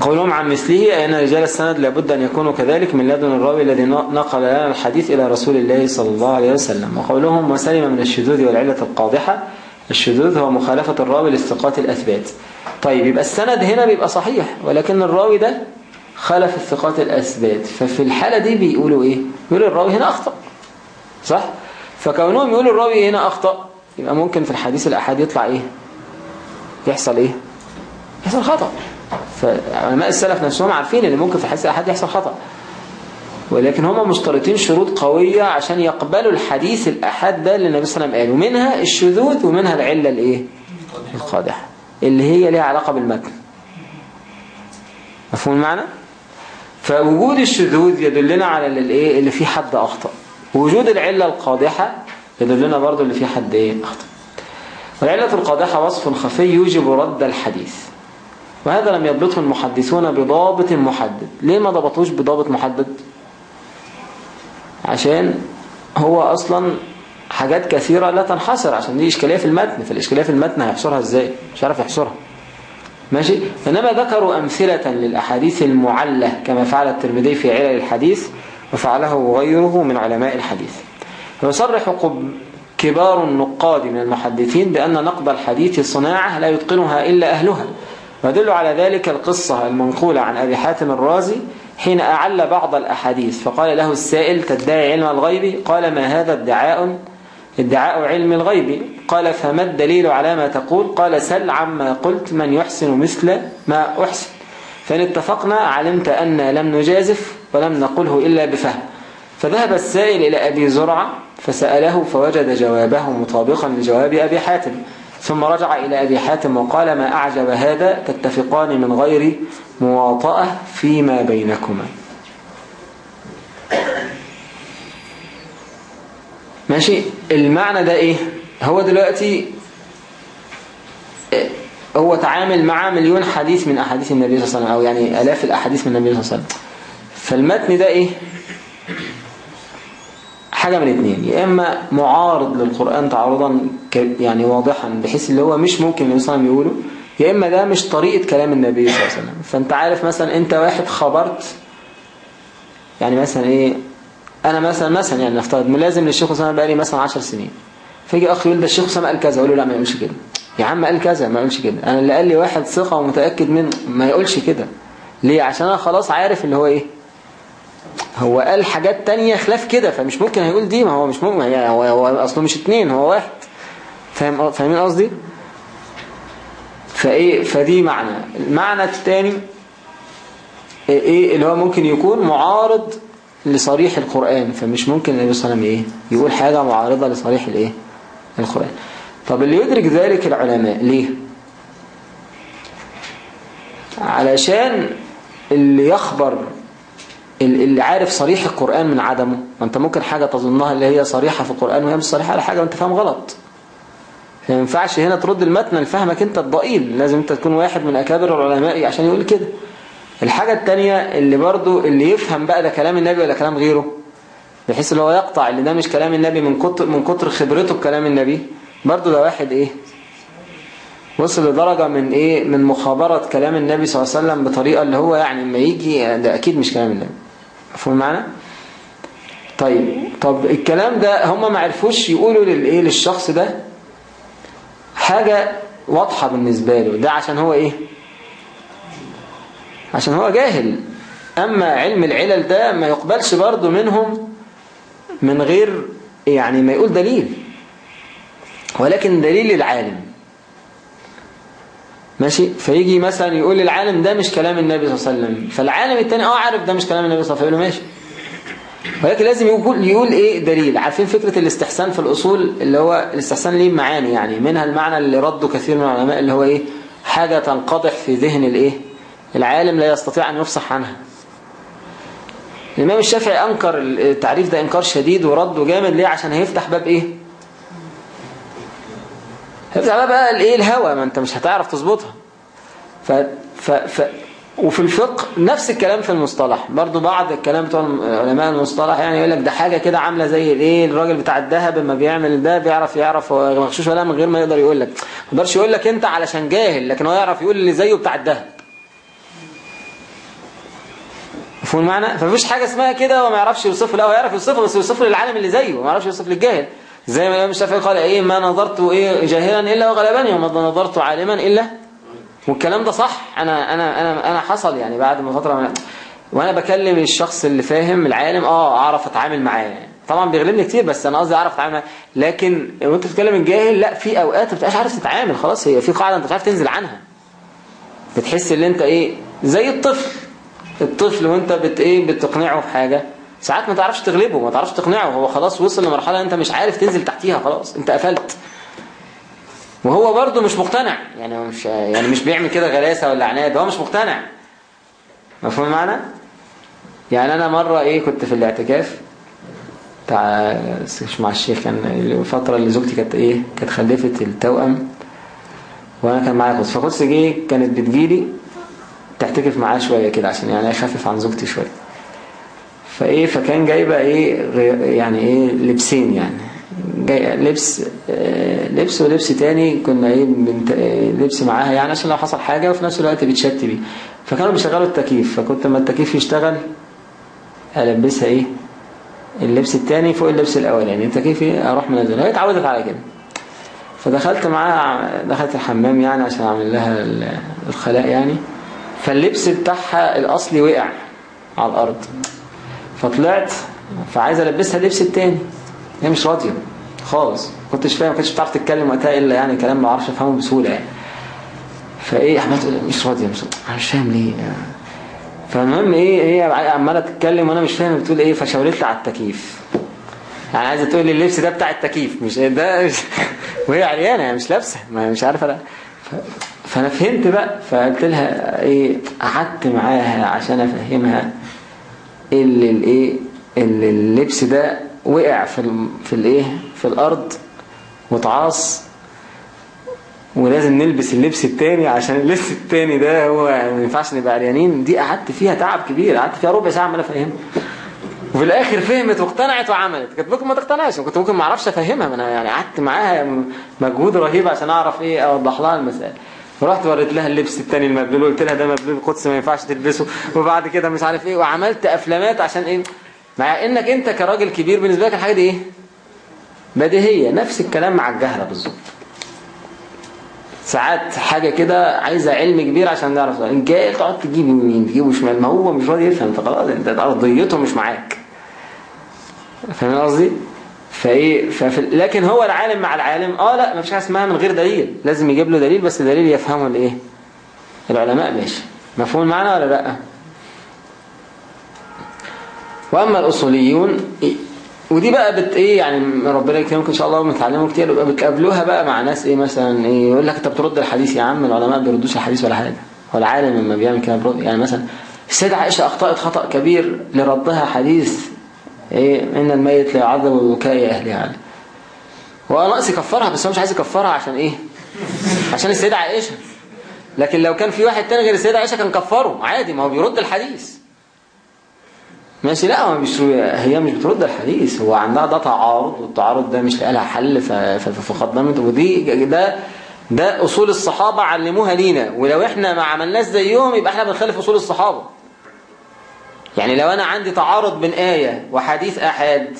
قولهم عن مثله أن رجال السند لابد أن يكونوا كذلك من لدن الراوي الذي نقل لنا الحديث إلى رسول الله صلى الله عليه وسلم. وقولهم وسلم من الشذوذ والعلة القادحة الشذوذ هو مخالفة الراوي للثقات الأثبات. طيب يبقى السند هنا بيبقى صحيح ولكن الراوي ده خالف الثقات الأثبات. ففي الحالة دي بيقولوا إيه؟ بيقولوا الراوي هنا أخطأ. صح؟ فكونهم يقولوا الراوي هنا أخطأ يبقى ممكن في الحديث الأحاد يطلع إيه؟ يحصل إيه؟ يحصل خطأ. فعلماء السلف نفسهم عارفين إن ممكن في الحديث الأحاد يحصل خطأ. ولكن هم مشترطين شروط قوية عشان يقبلوا الحديث الأحاد ده اللي النبي صلى الله عليه وسلم قاله. منها الشذوذ ومنها العلة الإيه؟ القادحة. اللي هي ليها علاقة بالمتن. مفهوم المعنى؟ فوجود الشذوذ يدلنا على الايه اللي فيه حد أخطأ. وجود العلة القادحة يدلنا برضو اللي فيه حد إيه؟ أخطأ. والعلة القادحة وصف خفي يوجب رد الحديث. وهذا لم يضبطه المحدثون بضابط محدد. ليه ما ضبطوش بضابط محدد؟ عشان هو أصلا حاجات كثيرة لا تنحصر عشان دي إشكالية في المتن فالإشكالية في المتن هيحصرها إزاي؟ مش عارف يحصرها. ماشي؟ إنما ذكروا أمثلة للأحاديث المعلة كما فعل الترمذي في علل الحديث وفعله غيره من علماء الحديث. ويصرح كبار النقاد من المحدثين بأن نقد الحديث صناعة لا يتقنها إلا أهلها. ويدل على ذلك القصة المنقولة عن أبي حاتم الرازي حين أعل بعض الأحاديث. فقال له السائل تدعي علم الغيب؟ قال ما هذا ادعاء؟ ادعاء علم الغيب. قال فما الدليل على ما تقول؟ قال سل عما قلت من يحسن مثل ما أحسن. فإن اتفقنا علمت أن لم نجازف ولم نقله إلا بفهم. فذهب السائل إلى أبي زرعة فسأله فوجد جوابه مطابقا لجواب أبي حاتم. ثم رجع إلى أبي حاتم وقال ما أعجب هذا تتفقان من غير مواطأة فيما بينكما. ماشي؟ المعنى ده إيه؟ هو دلوقتي هو تعامل مع مليون حديث من أحاديث النبي صلى الله عليه وسلم أو يعني ألاف الأحاديث من النبي صلى الله عليه وسلم. فالمتن ده إيه؟ حاجة من اتنين. يا إما معارض للقرآن تعارضا يعني واضحا بحيث اللي هو مش ممكن النبي صلى الله عليه وسلم يقوله. يا إما ده مش طريقة كلام النبي صلى الله عليه وسلم. فأنت عارف مثلا أنت واحد خبرت يعني مثلا إيه أنا مثلا مثلا يعني نفترض ملازم للشيخ أسامة بقالي مثلا 10 سنين. فيجي أخ يقول ده الشيخ أسامة قال كذا أقول له لا ما يقولش كده. يا عم قال كذا ما يقولش كده. أنا اللي قال لي واحد ثقة ومتأكد منه ما يقولش كده. ليه؟ عشان أنا خلاص عارف اللي هو إيه هو قال حاجات تانية خلاف كده فمش ممكن هيقول دي ما هو مش ممكن يعني هو, هو أصله مش اتنين هو واحد. فاهم فاهمين قصدي؟ فإيه فدي معنى. المعنى الثاني إيه اللي هو ممكن يكون معارض لصريح القرآن فمش ممكن النبي صلى الله عليه وسلم إيه يقول حاجة معارضة لصريح الإيه القرآن. طب اللي يدرك ذلك العلماء ليه؟ علشان اللي يخبر اللي عارف صريح القرآن من عدمه. ما انت ممكن حاجة تظنها اللي هي صريحة في القرآن وهي مش صريحة على حاجة وانت فاهم غلط. ما ينفعش هنا ترد المتن لفهمك انت الضئيل. لازم انت تكون واحد من أكابر العلماء عشان يقول كده. الحاجة التانية اللي برضو اللي يفهم بقى ده كلام النبي ولا كلام غيره بحيث اللي هو يقطع اللي ده مش كلام النبي من كتر من كتر خبرته بكلام النبي برضو ده واحد إيه؟ وصل لدرجة من إيه؟ من مخابرة كلام النبي صلى الله عليه وسلم بطريقة اللي هو يعني ما يجي ده أكيد مش كلام النبي. مفهوم معنا طيب طب الكلام ده هم ما عرفوش يقولوا للايه للشخص ده؟ حاجة واضحة بالنسبة له ده عشان هو إيه؟ عشان هو جاهل. أما علم العلل ده ما يقبلش برضه منهم من غير يعني ما يقول دليل. ولكن دليل العالم. ماشي؟ فيجي مثلا يقول للعالم ده مش كلام النبي صلى الله عليه وسلم. فالعالم التاني آه عارف ده مش كلام النبي صلى الله عليه وسلم. ماشي. ولكن لازم يقول يقول إيه دليل؟ عارفين فكرة الاستحسان في الأصول؟ اللي هو الاستحسان ليه معاني يعني؟ منها المعنى اللي رده كثير من العلماء اللي هو إيه؟ حاجة تنقضح في ذهن الإيه؟ العالم لا يستطيع أن يفصح عنها. الإمام الشافعي أنكر التعريف ده إنكار شديد ورده جامد ليه؟ عشان هيفتح باب إيه؟ باب بقى الإيه الهوى ما أنت مش هتعرف تظبطها. ف... ف... ف... وفي الفقه نفس الكلام في المصطلح. برضو بعض الكلام بتوع علماء المصطلح يعني يقول لك ده حاجة كده عاملة زي الايه الراجل بتاع الذهب لما بيعمل ده بيعرف يعرف هو مغشوش ولا من غير ما يقدر يقول لك. ما يقدرش يقول لك انت علشان جاهل لكن هو يعرف يقول اللي زيه بتاع الذهب. مفهوم المعنى؟ فمفيش حاجة اسمها كده وما يعرفش يوصفه لا هو يعرف يوصفه بس يوصفه للعالم اللي زيه ما يعرفش يوصف للجاهل. زي ما الإمام الشافعي قال إيه ما نظرت إيه جاهلا إلا وغلبني وما نظرت عالما إلا. والكلام ده صح. أنا أنا أنا أنا حصل يعني بعد ما فترة من... وأنا بكلم الشخص اللي فاهم العالم آه أعرف أتعامل معاه. طبعا بيغلبني كتير بس أنا قصدي أعرف أتعامل معاه. لكن وانت بتتكلم الجاهل لا في أوقات ما بتبقاش عارف تتعامل خلاص هي في قاعدة أنت مش عارف تنزل عنها. بتحس إن أنت إيه زي الطفل. الطفل وأنت بت إيه بتقنعه بحاجة. ساعات ما تعرفش تغلبه ما تعرفش تقنعه هو خلاص وصل لمرحلة أنت مش عارف تنزل تحتيها خلاص أنت قفلت. وهو برضه مش مقتنع يعني مش يعني مش بيعمل كده غلاسة ولا عناد هو مش مقتنع. مفهوم المعنى يعني أنا مرة إيه كنت في الاعتكاف بتاع مع الشيخ كان الفترة اللي زوجتي كانت إيه كانت خلفت التوأم وأنا كان معايا قدس فقدس جه كانت بتجيلي تعتكف معاه شوية كده عشان يعني أخفف عن زوجتي شوية. فإيه فكان جايبه إيه يعني إيه لبسين يعني. جاي لبس لبس ولبس تاني كنا إيه بنت لبس معاها يعني عشان لو حصل حاجة وفي نفس الوقت بتشت بيه. فكانوا بيشغلوا التكييف. فكنت لما التكييف يشتغل ألبسها إيه اللبس التاني فوق اللبس الاولاني يعني التكييف إيه أروح منزله هي اتعودت على كده. فدخلت معاها دخلت الحمام يعني عشان أعمل لها الخلاء يعني. فاللبس بتاعها الأصلي وقع على الأرض. فطلعت فعايز ألبسها اللبس التاني. هي مش راضية خالص. كنتش فاهم ما كنتش بتعرف تتكلم وقتها إلا يعني كلام ما أعرفش أفهمه بسهولة يعني. فإيه عمالة تقول مش راضية مش راضية. أنا مش فاهم ليه. فالمهم إيه هي عمالة تتكلم وأنا مش فاهم بتقول إيه فشاورت على التكييف. يعني عايزة تقول لي اللبس ده بتاع التكييف مش ده مش وهي عريانة يعني مش لابسة ما مش عارفة لا. ف... فأنا فهمت بقى فقلت لها إيه قعدت معاها عشان أفهمها. اللي الايه؟ اللي اللبس ده وقع في. في الايه؟ في الأرض وتعاص ولازم نلبس اللبس التاني عشان اللبس التاني ده هو ما ينفعش نبقى عريانين. دي قعدت فيها تعب كبير قعدت فيها ربع ساعة عمال أفهمها. وفي الآخر فهمت واقتنعت وعملت. كنت ممكن ما تقتنعش كنت ممكن ما أعرفش أفهمها ما أنا يعني قعدت معاها مجهود رهيب عشان أعرف إيه اوضح لها المسألة. ورحت وريت لها اللبس التاني المبلول قلت لها ده مبلول القدس ما ينفعش تلبسه. وبعد كده مش عارف إيه وعملت أفلامات عشان إيه؟ مع إنك أنت كراجل كبير بالنسبة لك الحاجة دي إيه؟ بديهية. نفس الكلام مع الجهلة بالظبط. ساعات حاجة كده عايزة علم كبير عشان نعرف. الجاهل تقعد تجيب يمين تجيبه شمال ما هو مش راضي يفهم فخلاص أنت ارضيته مش معاك. فاهم قصدي؟ فايه ففي لكن هو العالم مع العالم. آه لا ما فيش حاجة اسمها من غير دليل. لازم يجيب له دليل بس دليل يفهمه الايه العلماء ماشي. مفهوم المعنى ولا لأ؟ وأما الأصوليون ودي بقى بت إيه يعني ربنا يكرمكم إن شاء الله ونتعلموا كتير يبقى بتقابلوها بقى مع ناس إيه مثلا إيه يقول لك انت بترد الحديث يا عم العلماء ما بيردوش الحديث ولا حاجة. هو العالم لما بيعمل كده يعني مثلا السيدة عائشة أخطأت خطأ كبير لردها حديث إيه إن الميت لا يعذب ببكاء اهلها هو ناقص يكفرها بس هو مش عايز يكفرها عشان إيه؟ عشان السيدة عائشة. لكن لو كان في واحد تاني غير السيدة عائشة كان كفره. عادي ما هو بيرد الحديث. ماشي لا هو مش هي مش بترد الحديث. هو عندها ده تعارض والتعارض ده مش لاقي لها حل فقدمت ودي ده ده أصول الصحابة علموها لينا. ولو إحنا ما عملناش زيهم يبقى إحنا بنخالف أصول الصحابة. يعني لو أنا عندي تعارض بين آية وحديث أحاد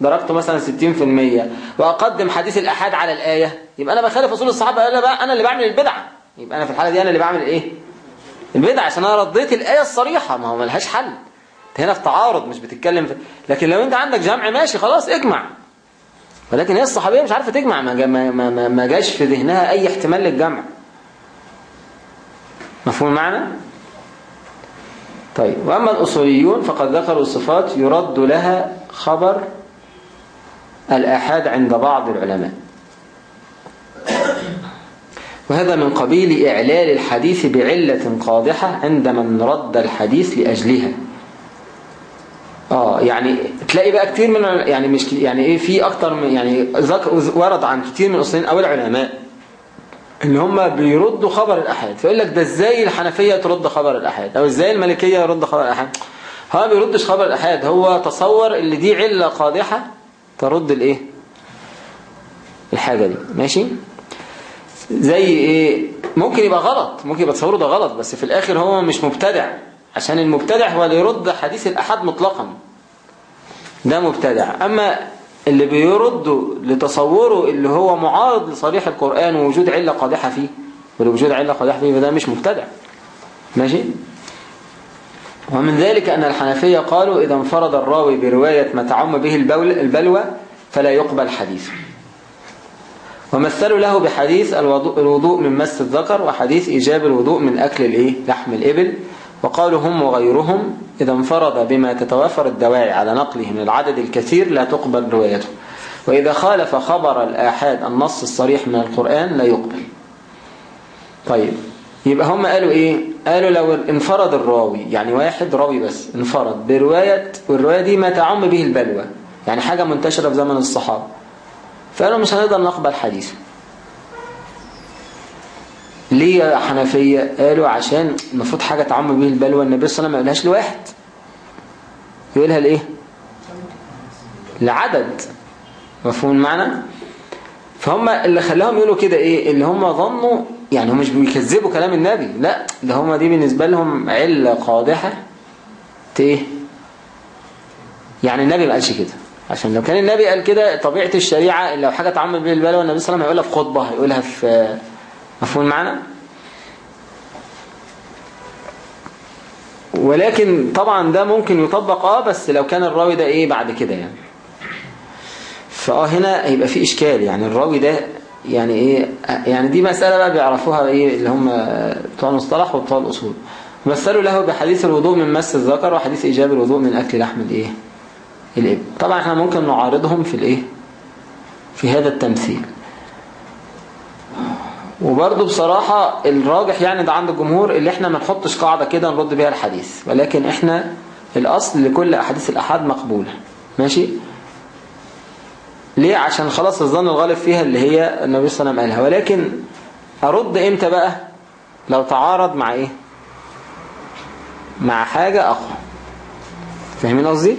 درجته مثلا 60% وأقدم حديث الأحاد على الآية يبقى أنا بخالف أصول الصحابة أنا بقى أنا اللي بعمل البدعة. يبقى أنا في الحالة دي أنا اللي بعمل إيه؟ البدعة عشان أنا رديت الآية الصريحة. ما هو ملهاش حل. هنا في تعارض مش بتتكلم في... لكن لو أنت عندك جمع ماشي خلاص اجمع. ولكن هي الصحابية مش عارفة تجمع. ما, ما, ما, ما جاش في ذهنها أي احتمال للجمع. مفهوم معنى طيب وأما الأصوليون فقد ذكروا الصفات يرد لها خبر الآحاد عند بعض العلماء. وهذا من قبيل إعلال الحديث بعلة قادحة عند من رد الحديث لأجلها. آه يعني تلاقي بقى كتير من يعني مش يعني إيه في أكتر من يعني ورد عن كتير من الأصوليين أو العلماء. إن هم بيردوا خبر الأحاد. فيقول لك ده إزاي الحنفية ترد خبر الأحاد؟ أو إزاي المالكيه يرد خبر الأحاد؟ هو ما بيردش خبر الأحاد هو تصور إن دي علة قادحة ترد الإيه؟ الحاجة دي. ماشي؟ زي إيه؟ ممكن يبقى غلط ممكن يبقى تصوره ده غلط بس في الآخر هو مش مبتدع. عشان المبتدع هو اللي يرد حديث الأحاد مطلقا. ده مبتدع. أما اللي بيرد لتصوره اللي هو معارض لصريح القرآن ووجود علة قادحة فيه ولوجود علة قادحة فيه فده مش مبتدع. ماشي؟ ومن ذلك أن الحنفية قالوا إذا انفرد الراوي برواية ما تعم به البلوى فلا يقبل حديثه ومثلوا له بحديث الوضوء من مس الذكر وحديث إيجاب الوضوء من أكل الإيه؟ لحم الإبل. وقالوا هم وغيرهم إذا انفرد بما تتوافر الدواعي على نقله من العدد الكثير لا تقبل روايته. وإذا خالف خبر الآحاد النص الصريح من القرآن لا يقبل. طيب يبقى هم قالوا إيه؟ قالوا لو انفرد الراوي يعني واحد راوي بس انفرد برواية والرواية دي ما تعم به البلوى يعني حاجة منتشرة في زمن الصحابة. فقالوا مش هنقدر نقبل حديثه. ليه يا حنفية؟ قالوا عشان المفروض حاجة تعم به البلوى النبي صلى الله عليه وسلم ما يقولهاش لواحد. يقولها لإيه؟ لعدد. مفهوم المعنى؟ فهم اللي خلاهم يقولوا كده إيه؟ اللي هم ظنوا يعني هم مش بيكذبوا كلام النبي لا ده هم دي بالنسبة لهم علة قادحة. إيه يعني النبي ما قالش كده. عشان لو كان النبي قال كده طبيعة الشريعة لو حاجة تعمل به البلوى النبي صلى الله عليه وسلم هيقولها في خطبة هيقولها في مفهوم المعنى؟ ولكن طبعا ده ممكن يطبق آه بس لو كان الراوي ده إيه بعد كده يعني. فآه هنا هيبقى في إشكال يعني الراوي ده يعني إيه؟ يعني دي مسألة بقى بيعرفوها إيه اللي هم بتوع المصطلح وبتوع الأصول. مثلوا له بحديث الوضوء من مس الذكر وحديث إيجاب الوضوء من أكل لحم الإيه؟ الابل طبعا إحنا ممكن نعارضهم في الإيه؟ في هذا التمثيل. وبرضه بصراحة الراجح يعني ده عند الجمهور اللي إحنا ما نحطش قاعدة كده نرد بيها الحديث. ولكن إحنا الأصل لكل أحاديث الأحاد مقبولة. ماشي؟ ليه؟ عشان خلاص الظن الغالب فيها اللي هي النبي صلى الله عليه وسلم قالها. ولكن أرد إمتى بقى؟ لو تعارض مع إيه؟ مع حاجة أقوى. فاهمين قصدي؟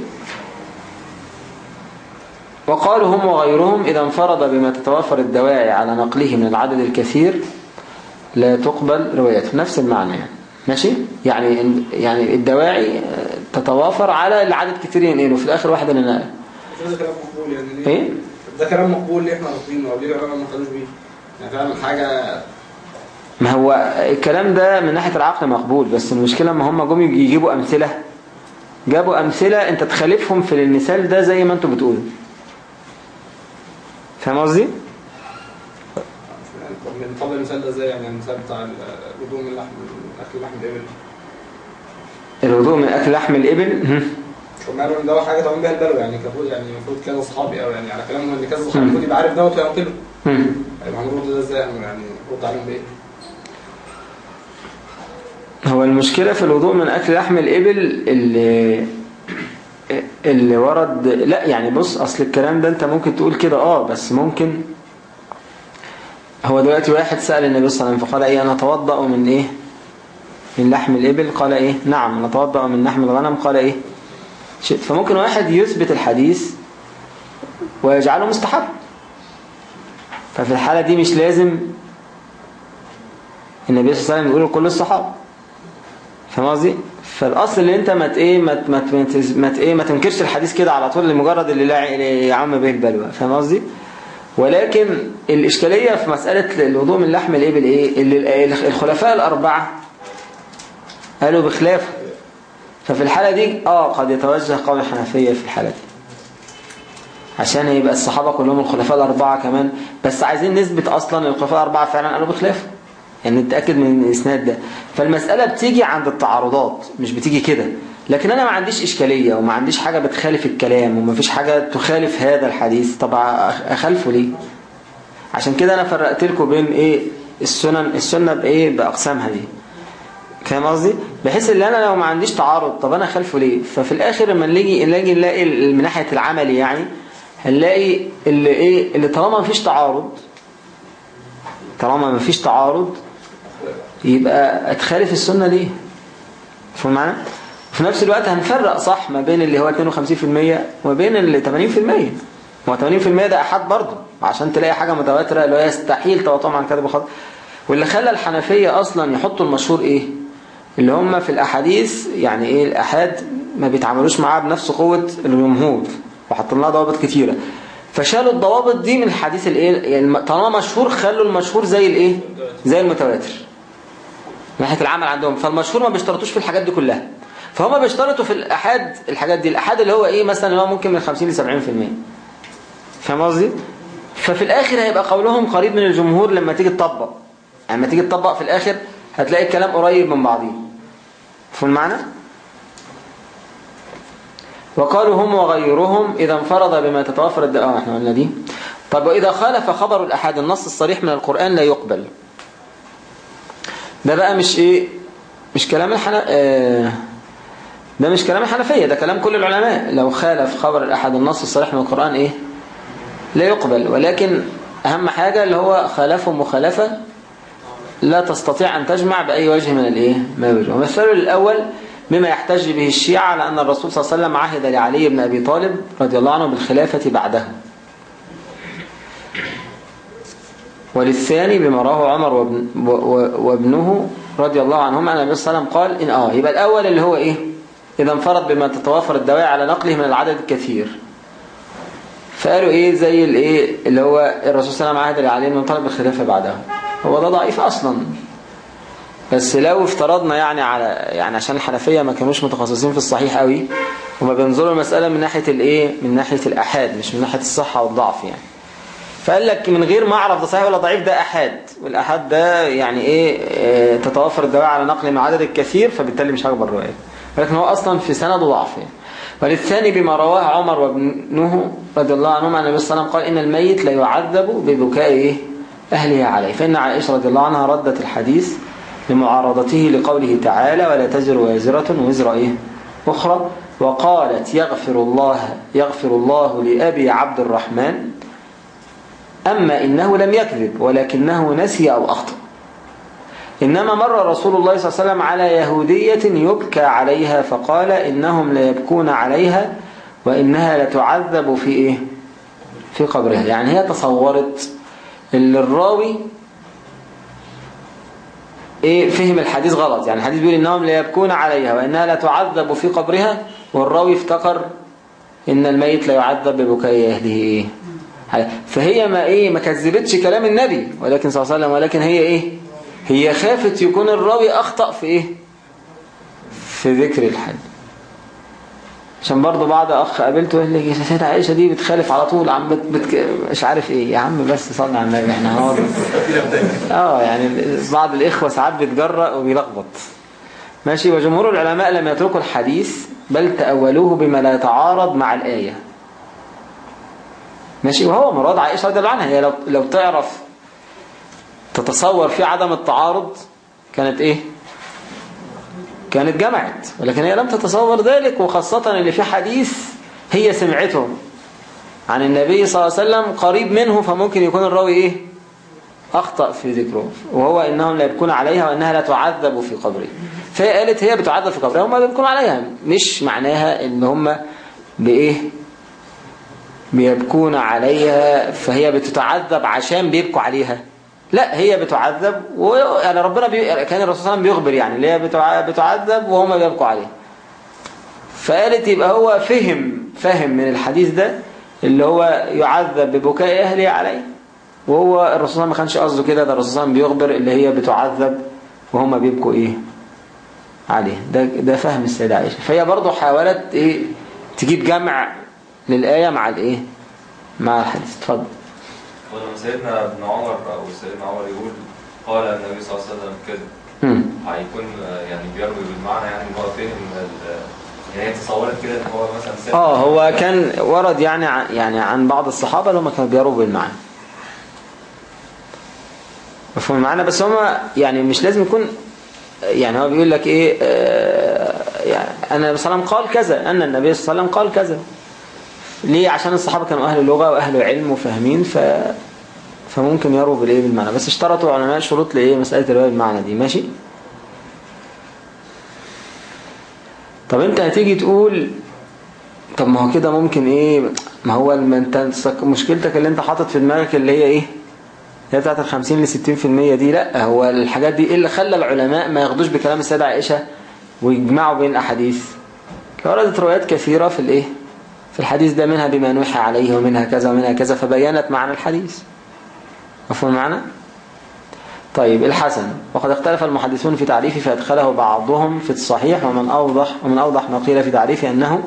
وقالوا هم وغيرهم إذا انفرد بما تتوافر الدواعي على نقله من العدد الكثير لا تقبل روايته. نفس المعنى يعني. ماشي؟ يعني يعني الدواعي تتوافر على العدد كتير ينقله في الآخر واحد اللي نقل ده كلام مقبول يعني؟ إيه؟ ده كلام مقبول ليه إحنا رافضينه ليه العلماء ما خدوش بيه؟ يعني فعلا حاجة ما هو الكلام ده من ناحية العقل مقبول بس المشكلة ما هم جم يجيبوا أمثلة. جابوا أمثلة أنت تخالفهم في المثال ده زي ما أنتوا بتقولوا. فاهم قصدي؟ يعني طب نطبق المثال ده إزاي؟ يعني المثال بتاع الوضوء من لحم من أكل لحم الإبل. الوضوء من أكل لحم ان ده طبعا بيها البلوى يعني يعني المفروض كذا أو يعني على كلامهم إن كذا المفروض يبقى عارف دوت وينقله مم. يبقى هنرد ده إزاي؟ يعني نرد عليهم بإيه؟ هو المشكلة في الوضوء من أكل لحم الإبل اللي, اللي ورد لا يعني بص أصل الكلام ده أنت ممكن تقول كده آه بس ممكن. هو دلوقتي واحد سأل النبي صلى الله عليه وسلم فقال إيه أنا أتوضأ من إيه؟ من لحم الإبل؟ قال إيه؟ نعم نتوضأ من لحم الغنم. قال إيه؟ شئت. فممكن واحد يثبت الحديث ويجعله مستحب. ففي الحالة دي مش لازم النبي صلى الله عليه وسلم يقول لكل الصحابة. فاهم قصدي؟ فالاصل اللي انت ما إيه ما ما إيه ما تنكرش الحديث كده على طول لمجرد اللي لا يعم به البلوى. فاهم قصدي؟ ولكن الإشكالية في مسألة الوضوء من لحم الابل إيه اللي ال- الخلفاء الأربعة قالوا بخلافه ففي الحالة دي آه قد يتوجه قول الحنفيه في الحالة دي. عشان يبقى الصحابة كلهم الخلفاء الأربعة كمان. بس عايزين نثبت أصلا الخلفاء الأربعة فعلا قالوا بخلافه يعني نتأكد من الإسناد ده. فالمسألة بتيجي عند التعارضات مش بتيجي كده. لكن أنا ما عنديش إشكالية وما عنديش حاجة بتخالف الكلام وما فيش حاجة تخالف هذا الحديث. طب أخ- أخالفه ليه؟ عشان كده أنا فرقت لكم بين إيه؟ السنن السنة بإيه؟ بأقسامها دي. فاهم قصدي؟ بحيث إن أنا لو ما عنديش تعارض طب أنا خلفه ليه؟ ففي الآخر لما نيجي نلاقي نلاقي من ناحية العمل يعني هنلاقي اللي إيه؟ اللي طالما ما فيش تعارض طالما ما فيش تعارض يبقى أتخالف السنة ليه؟ فاهم معنى في نفس الوقت هنفرق صح ما بين اللي هو 52% وما بين اللي 80% هو 80% ده احاد برضه عشان تلاقي حاجة متواترة اللي هو يستحيل تواترهم عن كذب وخطأ واللي خلى الحنفية أصلا يحطوا المشهور إيه؟ اللي هم في الأحاديث يعني إيه؟ الأحاد ما بيتعاملوش معاه بنفس قوة الجمهور وحطوا لها ضوابط كتيرة. فشالوا الضوابط دي من الحديث الإيه؟ يعني طالما مشهور خلوا المشهور زي الإيه؟ زي المتواتر. من ناحية العمل عندهم. فالمشهور ما بيشترطوش في الحاجات دي كلها. فهم بيشترطوا في الأحاد الحاجات دي. الأحاد اللي هو إيه مثلا اللي هو ممكن من 50 ل 70% فاهم قصدي؟ ففي الآخر هيبقى قولهم قريب من الجمهور لما تيجي تطبق. يعني لما تيجي تطبق في الآخر هتلاقي الكلام قريب من بعضيه. فهم المعنى؟ وقالوا هم وغيرهم إذا انفرض بما تتوافر الد... آه إحنا قلنا دي. طب وإذا خالف خبر الأحد النص الصريح من القرآن لا يقبل. ده بقى مش إيه؟ مش كلام الحنا آه ده مش كلام الحنفية ده كلام كل العلماء. لو خالف خبر الأحد النص الصريح من القرآن إيه؟ لا يقبل. ولكن أهم حاجة اللي هو خالفه مخالفة لا تستطيع أن تجمع بأي وجه من الإيه؟ ما وجه ومثاله الأول مما يحتج به الشيعة على أن الرسول صلى الله عليه وسلم عهد لعلي بن أبي طالب رضي الله عنه بالخلافة بعده. وللثاني بما رواه عمر وابن وابنه رضي الله عنهما أن النبي صلى الله عليه وسلم قال إن آه يبقى الأول اللي هو إيه؟ إذا انفرد بما تتوافر الدواعي على نقله من العدد الكثير. فقالوا إيه زي الإيه اللي هو الرسول صلى الله عليه وسلم عهد لعلي بن أبي طالب بالخلافة بعده هو ده ضعيف أصلا. بس لو افترضنا يعني على يعني عشان الحنفية ما كانوش متخصصين في الصحيح قوي وما بينظروا المسألة من ناحية الايه من ناحية الأحاد مش من ناحية الصحة والضعف يعني. فقال لك من غير ما أعرف ده صحيح ولا ضعيف ده أحاد والأحاد ده يعني إيه آه تتوفر الدواء على نقل من عدد الكثير فبالتالي مش هقبل الرواية ولكن هو أصلا في سند ضعف. وللثاني بما رواه عمر وابنه رضي الله عنهما عن النبي صلى الله عليه وسلم قال إن الميت لا يعذب ببكاء إيه أهله عليه. فإن عائشة رضي الله عنها ردت الحديث لمعارضته لقوله تعالى ولا تزر وازرة وزر إيه؟ أخرى. وقالت يغفر الله يغفر الله لأبي عبد الرحمن أما إنه لم يكذب ولكنه نسي أو أخطأ. إنما مر رسول الله صلى الله عليه وسلم على يهودية يبكى عليها فقال إنهم لا يبكون عليها وإنها لتعذب في إيه؟ في قبرها. يعني هي تصورت اللي الراوي إيه؟ فهم الحديث غلط. يعني الحديث بيقول إنهم لا يبكون عليها وإنها لا تعذب في قبرها والراوي افتكر إن الميت لا يعذب ببكاء أهله. إيه فهي ما إيه ما كذبتش كلام النبي ولكن صلى الله عليه وسلم ولكن هي إيه؟ هي خافت يكون الراوي أخطأ في إيه؟ في ذكر الحديث عشان برضه بعض أخ قابلته قال لي سيدة عائشة دي بتخالف على طول عم بت بت مش عارف إيه. يا عم بس صلي على النبي إحنا هو آه يعني بعض الإخوة ساعات بيتجرأ وبيلخبط. ماشي وجمهور العلماء لم يتركوا الحديث بل تأولوه بما لا يتعارض مع الآية. ماشي؟ وهو مراد عائشة رضي الله عنها. هي لو لو تعرف تتصور في عدم التعارض كانت إيه؟ كانت جمعت. ولكن هي لم تتصور ذلك وخاصة اللي في حديث هي سمعته عن النبي صلى الله عليه وسلم قريب منه فممكن يكون الراوي إيه؟ أخطأ في ذكره. وهو إنهم لا يبكون عليها وإنها لا تعذب في قبره. فهي قالت هي بتعذب في قبرها هم بيبكون عليها. مش معناها إن هم بإيه؟ بيبكون عليها فهي بتتعذب عشان بيبكوا عليها. لا هي بتعذب ويعني ربنا بي... كان الرسول صلى الله عليه وسلم بيخبر يعني اللي هي بتع... بتعذب وهم بيبكوا عليها. فقالت يبقى هو فهم فهم من الحديث ده اللي هو يعذب ببكاء أهله عليه. وهو الرسول ما كانش قصده كده ده الرسول بيخبر اللي هي بتعذب وهم بيبكوا إيه؟ عليه. ده ده فهم السيدة عائشة. فهي برضه حاولت إيه؟ تجيب جمع للآية مع الإيه؟ مع الحديث. اتفضل. سيدنا ابن عمر أو سيدنا عمر يقول قال النبي صلى الله عليه وسلم كده. هيكون يعني بيروي بالمعنى يعني إن هو فهم يعني تصورت كده إن هو مثلا آه هو كان ورد يعني عن يعني عن بعض الصحابة اللي هم كانوا بيروا بالمعنى. مفهوم المعنى؟ بس هم يعني مش لازم يكون يعني هو بيقول لك إيه آه يعني النبي صلى الله عليه وسلم قال كذا أن النبي صلى الله عليه وسلم قال كذا. ليه؟ عشان الصحابة كانوا أهل لغة وأهل علم وفاهمين ف فممكن يروا بالإيه؟ بالمعنى. بس اشترطوا علماء شروط لإيه؟ مسألة الرواية بالمعنى دي. ماشي؟ طب أنت هتيجي تقول طب ما هو كده ممكن إيه؟ ما هو أنت مشكلتك اللي أنت حاطط في دماغك اللي هي إيه؟ هي بتاعت ال 50 ل 60% دي. لأ هو الحاجات دي إيه اللي خلى العلماء ما ياخدوش بكلام السيدة عائشة ويجمعوا بين الاحاديث وردت روايات كثيرة في الإيه؟ في الحديث ده منها بما نوحى عليه ومنها كذا ومنها كذا فبينت معنى الحديث. مفهوم معنى طيب الحسن. وقد اختلف المحدثون في تعريفه فأدخله بعضهم في الصحيح ومن أوضح ومن أوضح ما قيل في تعريفه أنه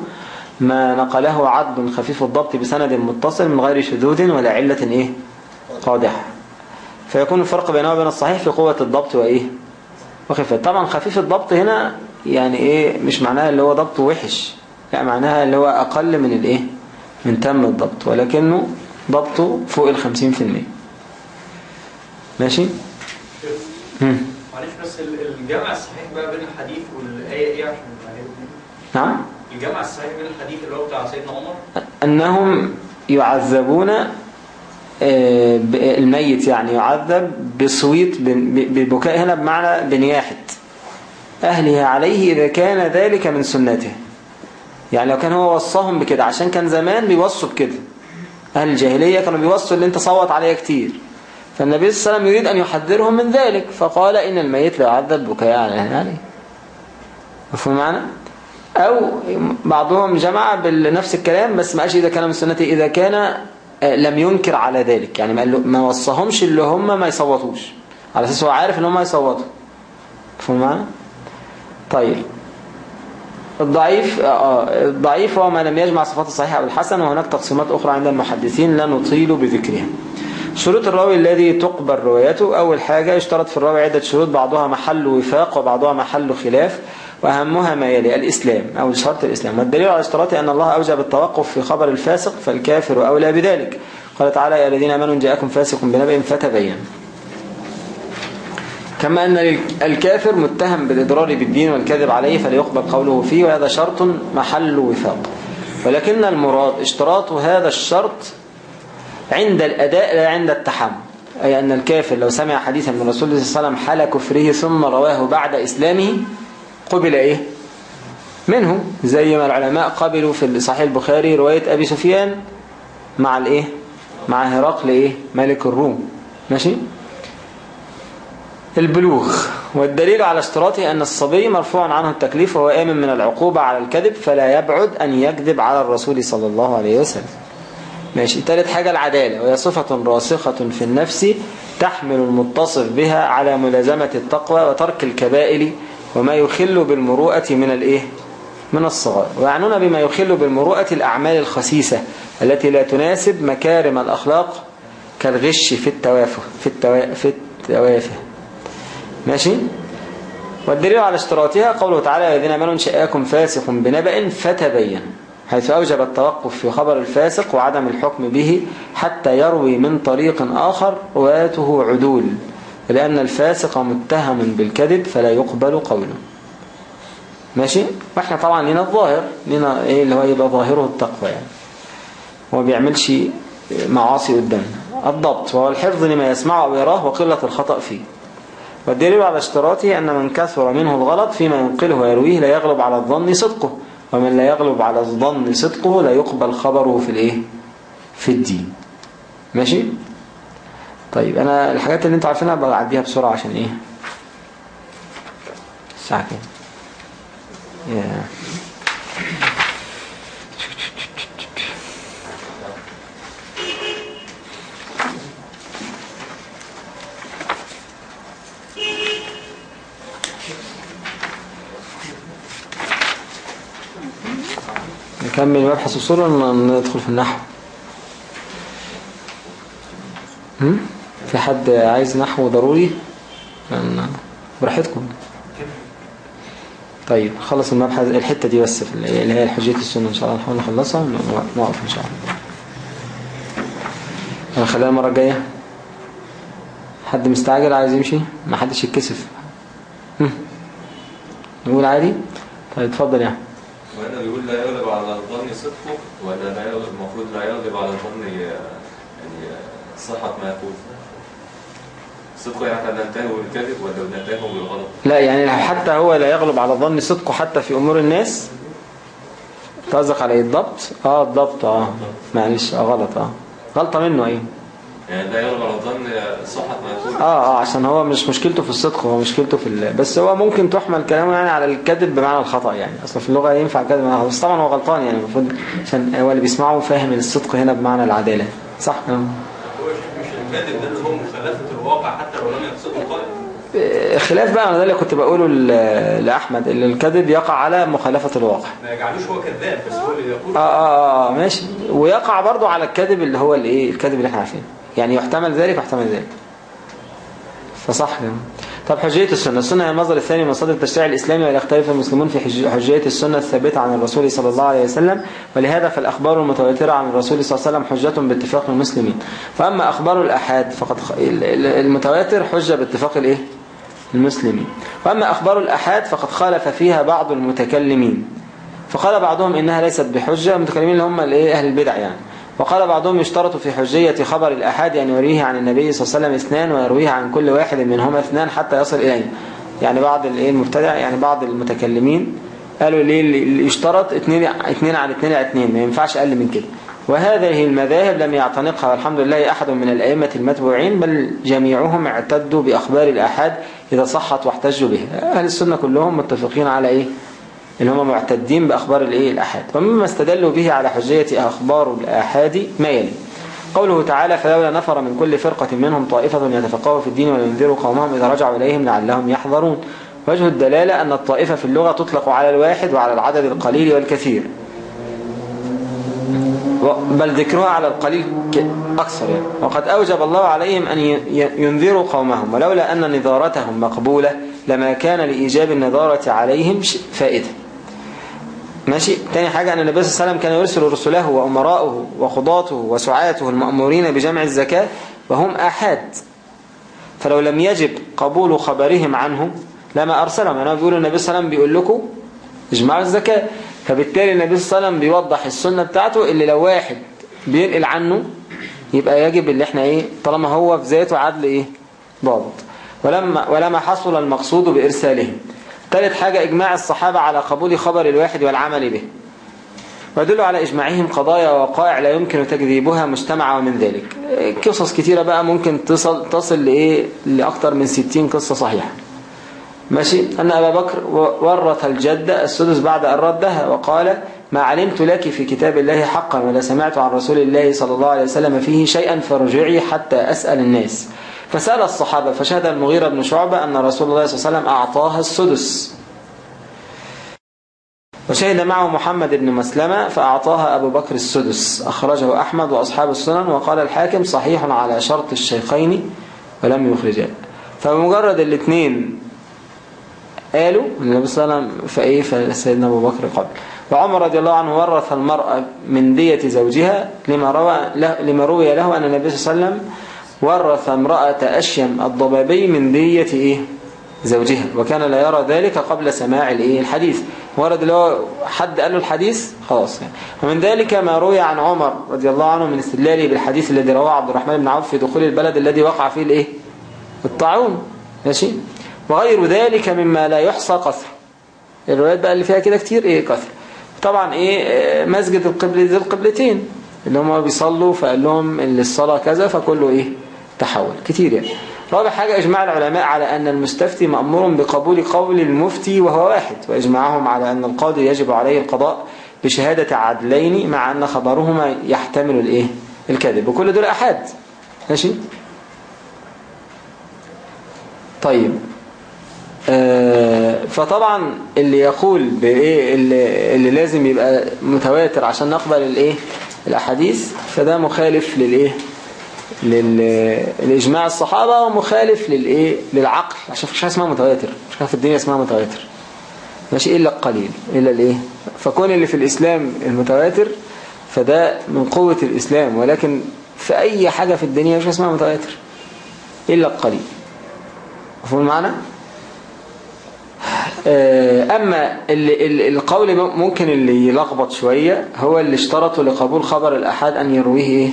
ما نقله عبد خفيف الضبط بسند متصل من غير شذوذ ولا علة إيه؟ قادحة. فيكون الفرق بينه وبين الصحيح في قوة الضبط وإيه؟ وخفة. طبعا خفيف الضبط هنا يعني إيه؟ مش معناها اللي هو ضبط وحش. لا معناها اللي هو أقل من الإيه؟ من تم الضبط ولكنه ضبطه فوق الخمسين في المية. ماشي. معلش بس ال- الجمع الصحيح بقى بين الحديث والآية إيه عشان نعم؟ الجمع الصحيح بين الحديث اللي هو بتاع سيدنا عمر؟ أنهم يعذبون آه، الميت يعني يعذب بصويت ببكاء هنا بمعنى بنياحة أهله عليه إذا كان ذلك من سنته. يعني لو كان هو وصاهم بكده عشان كان زمان بيوصوا بكده. أهل الجاهلية كانوا بيوصوا اللي انت صوت عليه كتير. فالنبي صلى الله عليه وسلم يريد أن يحذرهم من ذلك. فقال إن الميت لا يعذب بكاء عليه مفهوم معنى؟ أو بعضهم جمع بنفس الكلام بس ما قالش إذا كان من سنته إذا كان آه، لم ينكر على ذلك. يعني ما, ما وصهمش اللي هم ما يصوتوش. على أساس هو عارف إن هم يصوتوا. مفهوم معنى؟ طيب. الضعيف آه، الضعيف هو ما لم يجمع صفات الصحيح أو الحسن وهناك تقسيمات أخرى عند المحدثين لا نطيل بذكرها. شروط الراوي الذي تقبل روايته أول حاجة يشترط في الراوي عدة شروط بعضها محل وفاق وبعضها محل خلاف وأهمها ما يلي الإسلام أو شرط الإسلام. والدليل على اشتراطه أن الله أوجب التوقف في خبر الفاسق فالكافر أولى بذلك. قال تعالى يا الذين آمنوا إن جاءكم فاسق بنبأ فتبين. كما أن الكافر متهم بالإضرار بالدين والكذب عليه فليقبل قوله فيه وهذا شرط محل وفاق. ولكن المراد اشتراط هذا الشرط عند الأداء لا عند التحمل. أي أن الكافر لو سمع حديثا من رسول الله صلى الله عليه وسلم حال كفره ثم رواه بعد إسلامه قبل إيه؟ منه. زي ما العلماء قبلوا في صحيح البخاري رواية أبي سفيان مع الإيه؟ مع هرقل إيه؟ ملك الروم. ماشي؟ البلوغ والدليل على اشتراطه أن الصبي مرفوع عنه التكليف وهو آمن من العقوبة على الكذب فلا يبعد أن يكذب على الرسول صلى الله عليه وسلم ماشي ثالث حاجة العدالة وهي صفة راسخة في النفس تحمل المتصف بها على ملازمة التقوى وترك الكبائر وما يخل بالمروءة من الإيه؟ من الصغار ويعنون بما يخل بالمروءة الأعمال الخسيسة التي لا تناسب مكارم الأخلاق كالغش في التوافه في. في التوافه ماشي؟ والدليل على اشتراطها قوله تعالى الذين آمنوا شاءكم فاسق بنبأ فتبين حيث أوجب التوقف في خبر الفاسق وعدم الحكم به حتى يروي من طريق آخر رواته عدول لأن الفاسق متهم بالكذب فلا يقبل قوله. ماشي؟ وإحنا طبعا لنا الظاهر لنا إيه اللي هو يبقى ظاهره التقوى يعني. هو بيعملش معاصي قدامنا. الضبط وهو الحفظ لما يسمعه أو يراه وقلة الخطأ فيه. والدليل على اشتراطه أن من كثر منه الغلط فيما ينقله ويرويه لا يغلب على الظن صدقه ومن لا يغلب على الظن صدقه لا يقبل خبره في الإيه؟ في الدين. ماشي؟ طيب أنا الحاجات اللي أنتوا عارفينها بعديها بسرعة عشان إيه؟ الساعة كام؟ يا نكمل مبحث الصور ولا ندخل في النحو؟ في حد عايز نحو ضروري؟ براحتكم. طيب خلص المبحث الحتة دي بس في ال- اللي هي حجية السنة إن شاء الله نحاول نخلصها ونقف إن شاء الله. هنخليها المرة الجاية. حد مستعجل عايز يمشي؟ ما حدش يتكسف. نقول عادي؟ طيب اتفضل يعني. وهنا بيقول لا يغلب على الظن صدقه ولا لا يغلب المفروض لا يغلب على الظن آه، يعني آه، صحة ما يقول. صدقه يعني إحنا بننتهي بالكذب ولا بننتهي بالغلط. لا يعني حتى هو لا يغلب على الظن صدقه حتى في أمور الناس. تقصدك على إيه الضبط؟ آه الضبط آه. معلش آه غلط آه. غلطة منه إيه يعني لا يغلب على الظن صحة ما آه آه عشان هو مش مشكلته في الصدق هو مشكلته في ال... بس هو ممكن تحمل كلامه يعني على الكذب بمعنى الخطأ يعني. أصلا في اللغة ينفع كذب بمعنى. بس طبعا هو غلطان يعني المفروض عشان هو اللي بيسمعه فاهم ان الصدق هنا بمعنى العدالة. صح؟ آه. هو مش الكاتب ده اللي هو مخالفة الواقع حتى لو لم يقصده قائل آه، خلاف بقى أنا ده اللي كنت بقوله ل- لأحمد اللي الكذب يقع على مخالفة الواقع. ما يجعلوش هو كذاب بس هو اللي يقول. آه, آه, آه ماشي. ويقع برضو على الكذب اللي هو الإيه الكذب اللي إحنا عارفينه. يعني يحتمل ذلك ويحتمل ذلك. فصح. طب حجية السنة. السنة هي المصدر الثاني من مصادر التشريع الإسلامي ولا المسلمون في حج- حجية السنة الثابتة عن الرسول صلى الله عليه وسلم؟ ولهذا فالأخبار المتواترة عن الرسول صلى الله عليه وسلم حجة باتفاق المسلمين. فأما أخبار الأحاد فقد المتواتر حجة باتفاق الإيه؟ المسلمين. وأما أخبار الأحاد فقد خالف فيها بعض المتكلمين. فقال بعضهم إنها ليست بحجة. المتكلمين اللي هم أهل البدع يعني. وقال بعضهم يشترط في حجية خبر الأحاد أن يرويه عن النبي صلى الله عليه وسلم اثنان ويرويه عن كل واحد منهما اثنان حتى يصل إليه. يعني بعض الإيه المبتدع يعني بعض المتكلمين قالوا ليه اللي يشترط اثنين اثنين عن اثنين عن اثنين ما ينفعش أقل من كده. وهذه المذاهب لم يعتنقها والحمد لله أحد من الأئمة المتبوعين بل جميعهم اعتدوا بأخبار الأحاد إذا صحت واحتجوا بها أهل السنة كلهم متفقين على إيه؟ اللي هم معتدين بأخبار الإيه؟ الأحاد ومما استدلوا به على حجية أخبار الآحاد ما يلي. قوله تعالى فلولا نفر من كل فرقة منهم طائفة يتفقهوا في الدين وينذروا قومهم إذا رجعوا إليهم لعلهم يحذرون. وجه الدلالة أن الطائفة في اللغة تطلق على الواحد وعلى العدد القليل والكثير. بل ذكرها على القليل أكثر يعني. وقد أوجب الله عليهم أن ينذروا قومهم. ولولا أن نذارتهم مقبولة لما كان لإيجاب النذارة عليهم فائدة. ماشي؟ تاني حاجة أن النبي صلى الله عليه وسلم كان يرسل رسله وأمراؤه وخضاته وسعاته المأمورين بجمع الزكاة وهم آحاد. فلو لم يجب قبول خبرهم عنه لما أرسلهم. يعني هو بيقول النبي صلى الله عليه وسلم بيقول لكم اجمعوا الزكاة فبالتالي النبي صلى الله عليه وسلم بيوضح السنة بتاعته اللي لو واحد بينقل عنه يبقى يجب اللي إحنا إيه طالما هو في ذاته عدل إيه ضابط. ولما ولما حصل المقصود بإرسالهم. ثالث حاجة إجماع الصحابة على قبول خبر الواحد والعمل به. ويدل على إجماعهم قضايا ووقائع لا يمكن تكذيبها مجتمعة ومن ذلك. قصص كتيرة بقى ممكن تصل, تصل لإيه؟ لأكثر من 60 قصة صحيحة. ماشي؟ أن أبا بكر ورث الجدة السدس بعد أن ردها وقال ما علمت لك في كتاب الله حقا ولا سمعت عن رسول الله صلى الله عليه وسلم فيه شيئا فرجعي حتى أسأل الناس. فسأل الصحابة فشهد المغيرة بن شعبة أن رسول الله صلى الله عليه وسلم أعطاها السدس. وشهد معه محمد بن مسلمة فأعطاها أبو بكر السدس. أخرجه أحمد وأصحاب السنن وقال الحاكم صحيح على شرط الشيخين ولم يخرجاه فبمجرد الاثنين قالوا النبي صلى الله عليه وسلم فإيه؟ فسيدنا أبو بكر قبل وعمر رضي الله عنه ورث المرأة من دية زوجها لما روى له لما روي له أن النبي صلى الله عليه وسلم ورث امرأة أشيم الضبابي من دية إيه زوجها وكان لا يرى ذلك قبل سماع الإيه؟ الحديث. ورد له حد قال له الحديث؟ خلاص. يعني ومن ذلك ما روي عن عمر رضي الله عنه من استدلاله بالحديث الذي رواه عبد الرحمن بن عوف في دخول البلد الذي وقع فيه الإيه؟ الطاعون. ماشي؟ وغير ذلك مما لا يحصى قصر. الروايات بقى اللي فيها كده كتير إيه؟ قصر. طبعا إيه؟ مسجد القبل ذي القبلتين. اللي هم بيصلوا فقال لهم الصلاة كذا فكله إيه؟ تحول كتير يعني. رابع حاجة إجماع العلماء على أن المستفتي مأمور بقبول قول المفتي وهو واحد وإجماعهم على أن القاضي يجب عليه القضاء بشهادة عدلين مع أن خبرهما يحتمل الإيه؟ الكذب. وكل دول أحد ماشي؟ طيب. آه فطبعا اللي يقول بإيه؟ اللي, اللي لازم يبقى متواتر عشان نقبل الإيه؟ الأحاديث فده مخالف للإيه؟ لل- لإجماع الصحابة ومخالف للإيه للعقل. عشان مفيش حاجة اسمها متواتر. مش حاجة في الدنيا اسمها متواتر. ماشي؟ إلا القليل. إلا الإيه؟ فكون اللي في الإسلام المتواتر فده من قوة الإسلام. ولكن في أي حاجة في الدنيا مش اسمها متواتر. إلا القليل. مفهوم المعنى؟ آه، أما اللي القول ممكن اللي يلخبط شوية هو اللي اشترطوا لقبول خبر الأحد أن يرويه إيه؟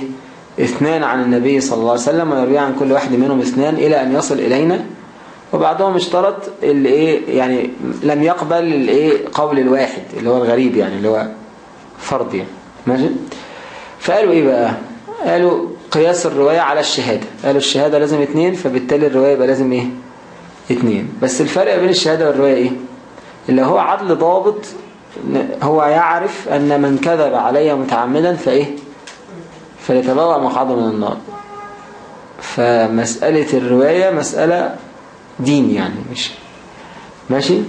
اثنان عن النبي صلى الله عليه وسلم ويرويه عن كل واحد منهم اثنان إلى أن يصل إلينا. وبعضهم اشترط اللي إيه يعني لم يقبل الإيه قول الواحد اللي هو الغريب يعني اللي هو فرض يعني. ماشي؟ فقالوا إيه بقى؟ قالوا قياس الرواية على الشهادة. قالوا الشهادة لازم اتنين فبالتالي الرواية يبقى لازم إيه؟ اتنين بس الفرق بين الشهادة والرواية إيه؟ اللي هو عدل ضابط هو يعرف أن من كذب علي متعمدا فإيه؟ فليتبوأ مقعده من النار. فمسألة الرواية مسألة دين يعني مش ماشي؟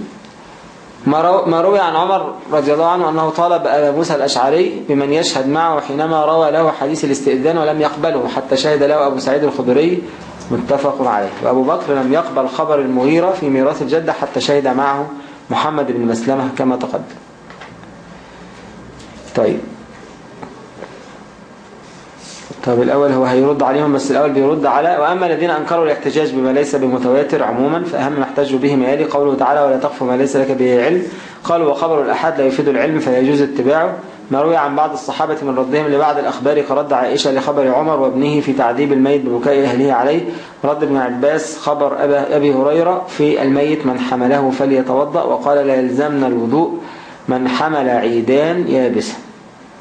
ما ما روي عن عمر رضي الله عنه أنه طالب أبا موسى الأشعري بمن يشهد معه حينما روى له حديث الاستئذان ولم يقبله حتى شهد له أبو سعيد الخدري. متفق عليه. وأبو بكر لم يقبل خبر المغيرة في ميراث الجدة حتى شهد معه محمد بن مسلمة كما تقدم. طيب. طب الأول هو هيرد عليهم بس الأول بيرد على وأما الذين أنكروا الاحتجاج بما ليس بمتواتر عموما فأهم ما احتجوا به ما يلي قوله تعالى ولا تقف ما ليس لك به علم قالوا وخبر الأحد لا يفيد العلم فلا يجوز اتباعه ما روي عن بعض الصحابة من ردهم لبعض الأخبار كرد عائشة لخبر عمر وابنه في تعذيب الميت ببكاء أهله عليه. رد ابن عباس خبر أبي هريرة في الميت من حمله فليتوضأ وقال لا يلزمنا الوضوء من حمل عيدان يابسا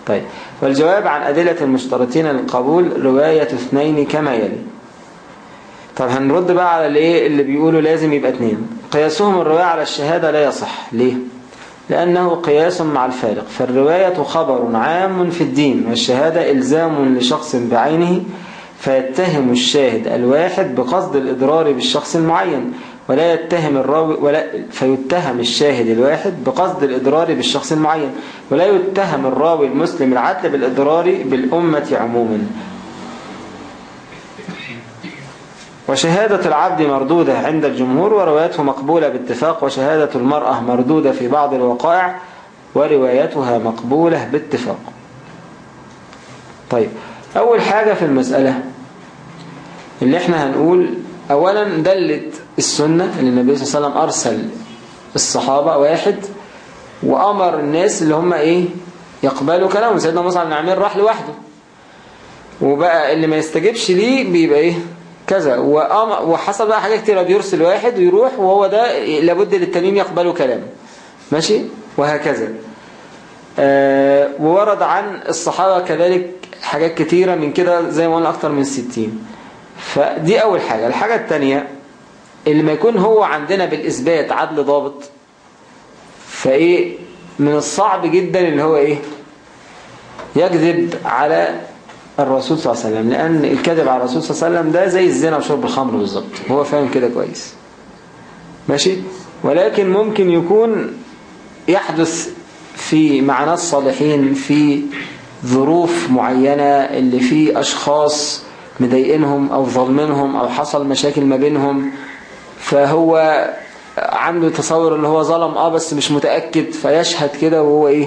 طيب والجواب عن أدلة المشترطين للقبول رواية اثنين كما يلي. طب هنرد بقى على الإيه؟ اللي بيقولوا لازم يبقى اتنين قياسهم الرواية على الشهادة لا يصح. ليه؟ لأنه قياس مع الفارق. فالرواية خبر عام في الدين والشهادة إلزام لشخص بعينه فيتهم الشاهد الواحد بقصد الإضرار بالشخص المعين. ولا يتهم الراوي ولا فيتهم الشاهد الواحد بقصد الإضرار بالشخص المعين. ولا يتهم الراوي المسلم العدل بالإضرار بالأمة عموما. وشهادة العبد مردودة عند الجمهور وروايته مقبولة باتفاق وشهادة المرأة مردودة في بعض الوقائع وروايتها مقبولة باتفاق. طيب أول حاجة في المسألة اللي إحنا هنقول أولا دلت السنة اللي النبي صلى الله عليه وسلم أرسل الصحابة واحد وأمر الناس اللي هم إيه؟ يقبلوا كلامه. سيدنا مصعب بن عمير راح لوحده. وبقى اللي ما يستجيبش ليه بيبقى إيه؟ كذا. وحصل بقى حاجات كتيرة. بيرسل واحد ويروح وهو ده لابد للتانيين يقبلوا كلامه. ماشي؟ وهكذا. آه وورد عن الصحابة كذلك حاجات كتيرة من كده زي ما قلنا أكتر من ستين. فدي أول حاجة. الحاجة التانية اللي ما يكون هو عندنا بالإثبات عدل ضابط فإيه من الصعب جدا اللي هو إيه يكذب على الرسول صلى الله عليه وسلم لأن الكذب على الرسول صلى الله عليه وسلم ده زي الزنا وشرب الخمر بالظبط. هو فاهم كده كويس. ماشي؟ ولكن ممكن يكون يحدث في مع ناس صالحين في ظروف معينة اللي فيه أشخاص مضايقينهم أو ظالمينهم أو حصل مشاكل ما بينهم فهو عنده تصور اللي هو ظلم آه بس مش متأكد فيشهد كده وهو إيه؟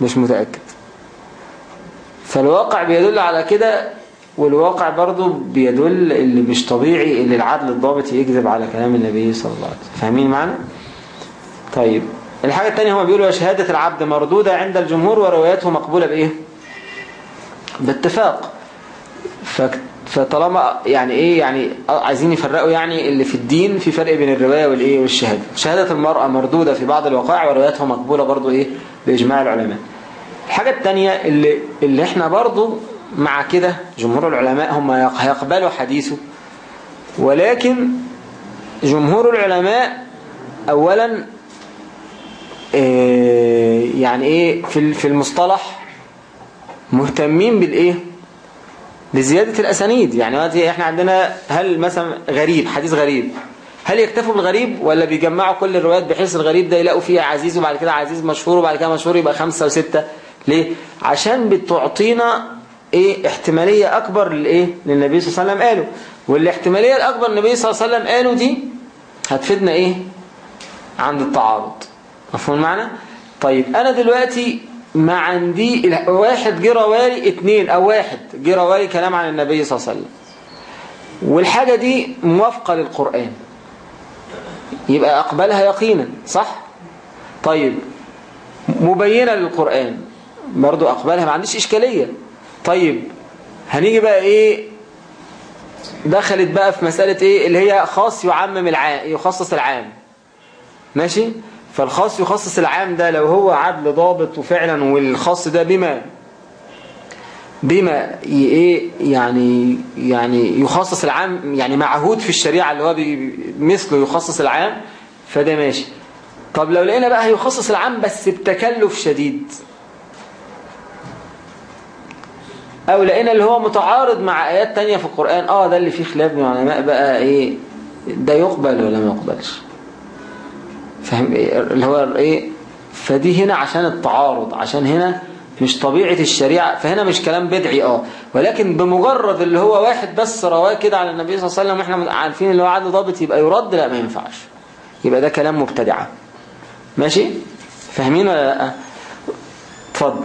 مش متأكد. فالواقع بيدل على كده والواقع برضو بيدل اللي مش طبيعي اللي العدل الضابط يكذب على كلام النبي صلى الله عليه وسلم. فاهمين معنا طيب الحاجة التانية هو بيقولوا شهادة العبد مردودة عند الجمهور ورواياته مقبولة بإيه؟ باتفاق. فطالما يعني إيه يعني عايزين يفرقوا يعني اللي في الدين في فرق بين الرواية والإيه والشهادة. شهادة المرأة مردودة في بعض الوقائع ورواياتها مقبولة برضو إيه بإجماع العلماء. الحاجة التانية اللي, اللي إحنا برضو مع كده جمهور العلماء هم هيقبلوا حديثه. ولكن جمهور العلماء اولا إيه يعني إيه في في المصطلح مهتمين بالإيه بزيادة الأسانيد. يعني إحنا عندنا هل مثلا غريب حديث غريب هل يكتفوا بالغريب ولا بيجمعوا كل الروايات بحيث الغريب ده يلاقوا فيه عزيز وبعد كده عزيز مشهور وبعد كده مشهور يبقى خمسة وستة؟ ليه؟ عشان بتعطينا إيه؟ احتمالية أكبر للايه للنبي صلى الله عليه وسلم قاله. والاحتمالية الأكبر النبي صلى الله عليه وسلم قاله دي هتفيدنا إيه؟ عند التعارض. مفهوم المعنى طيب أنا دلوقتي ما عندي واحد جه روالي اتنين أو واحد جه روالي كلام عن النبي صلى الله عليه وسلم. والحاجة دي موافقة للقرآن. يبقى أقبلها يقينا صح؟ طيب مبينة للقرآن. برضو أقبلها ما عنديش إشكالية. طيب هنيجي بقى إيه؟ دخلت بقى في مسألة إيه؟ اللي هي خاص يعمم العام يخصص العام. ماشي؟ فالخاص يخصص العام ده لو هو عدل ضابط وفعلا والخاص ده بما بما إيه يعني يعني يخصص العام يعني معهود في الشريعة اللي هو مثله يخصص العام فده ماشي. طب لو لقينا بقى هيخصص العام بس بتكلف شديد أو لقينا اللي هو متعارض مع آيات تانية في القرآن آه ده اللي فيه خلاف من العلماء بقى إيه ده يقبل ولا ما يقبلش؟ فاهم إيه؟ اللي هو إيه؟ فدي هنا عشان التعارض عشان هنا مش طبيعة الشريعة فهنا مش كلام بدعي آه. ولكن بمجرد اللي هو واحد بس رواه كده على النبي صلى الله عليه وسلم وإحنا عارفين اللي هو عدل ضابط يبقى يرد لا ما ينفعش. يبقى ده كلام مبتدعة ماشي؟ فاهمين ولا لأ؟ اتفضل.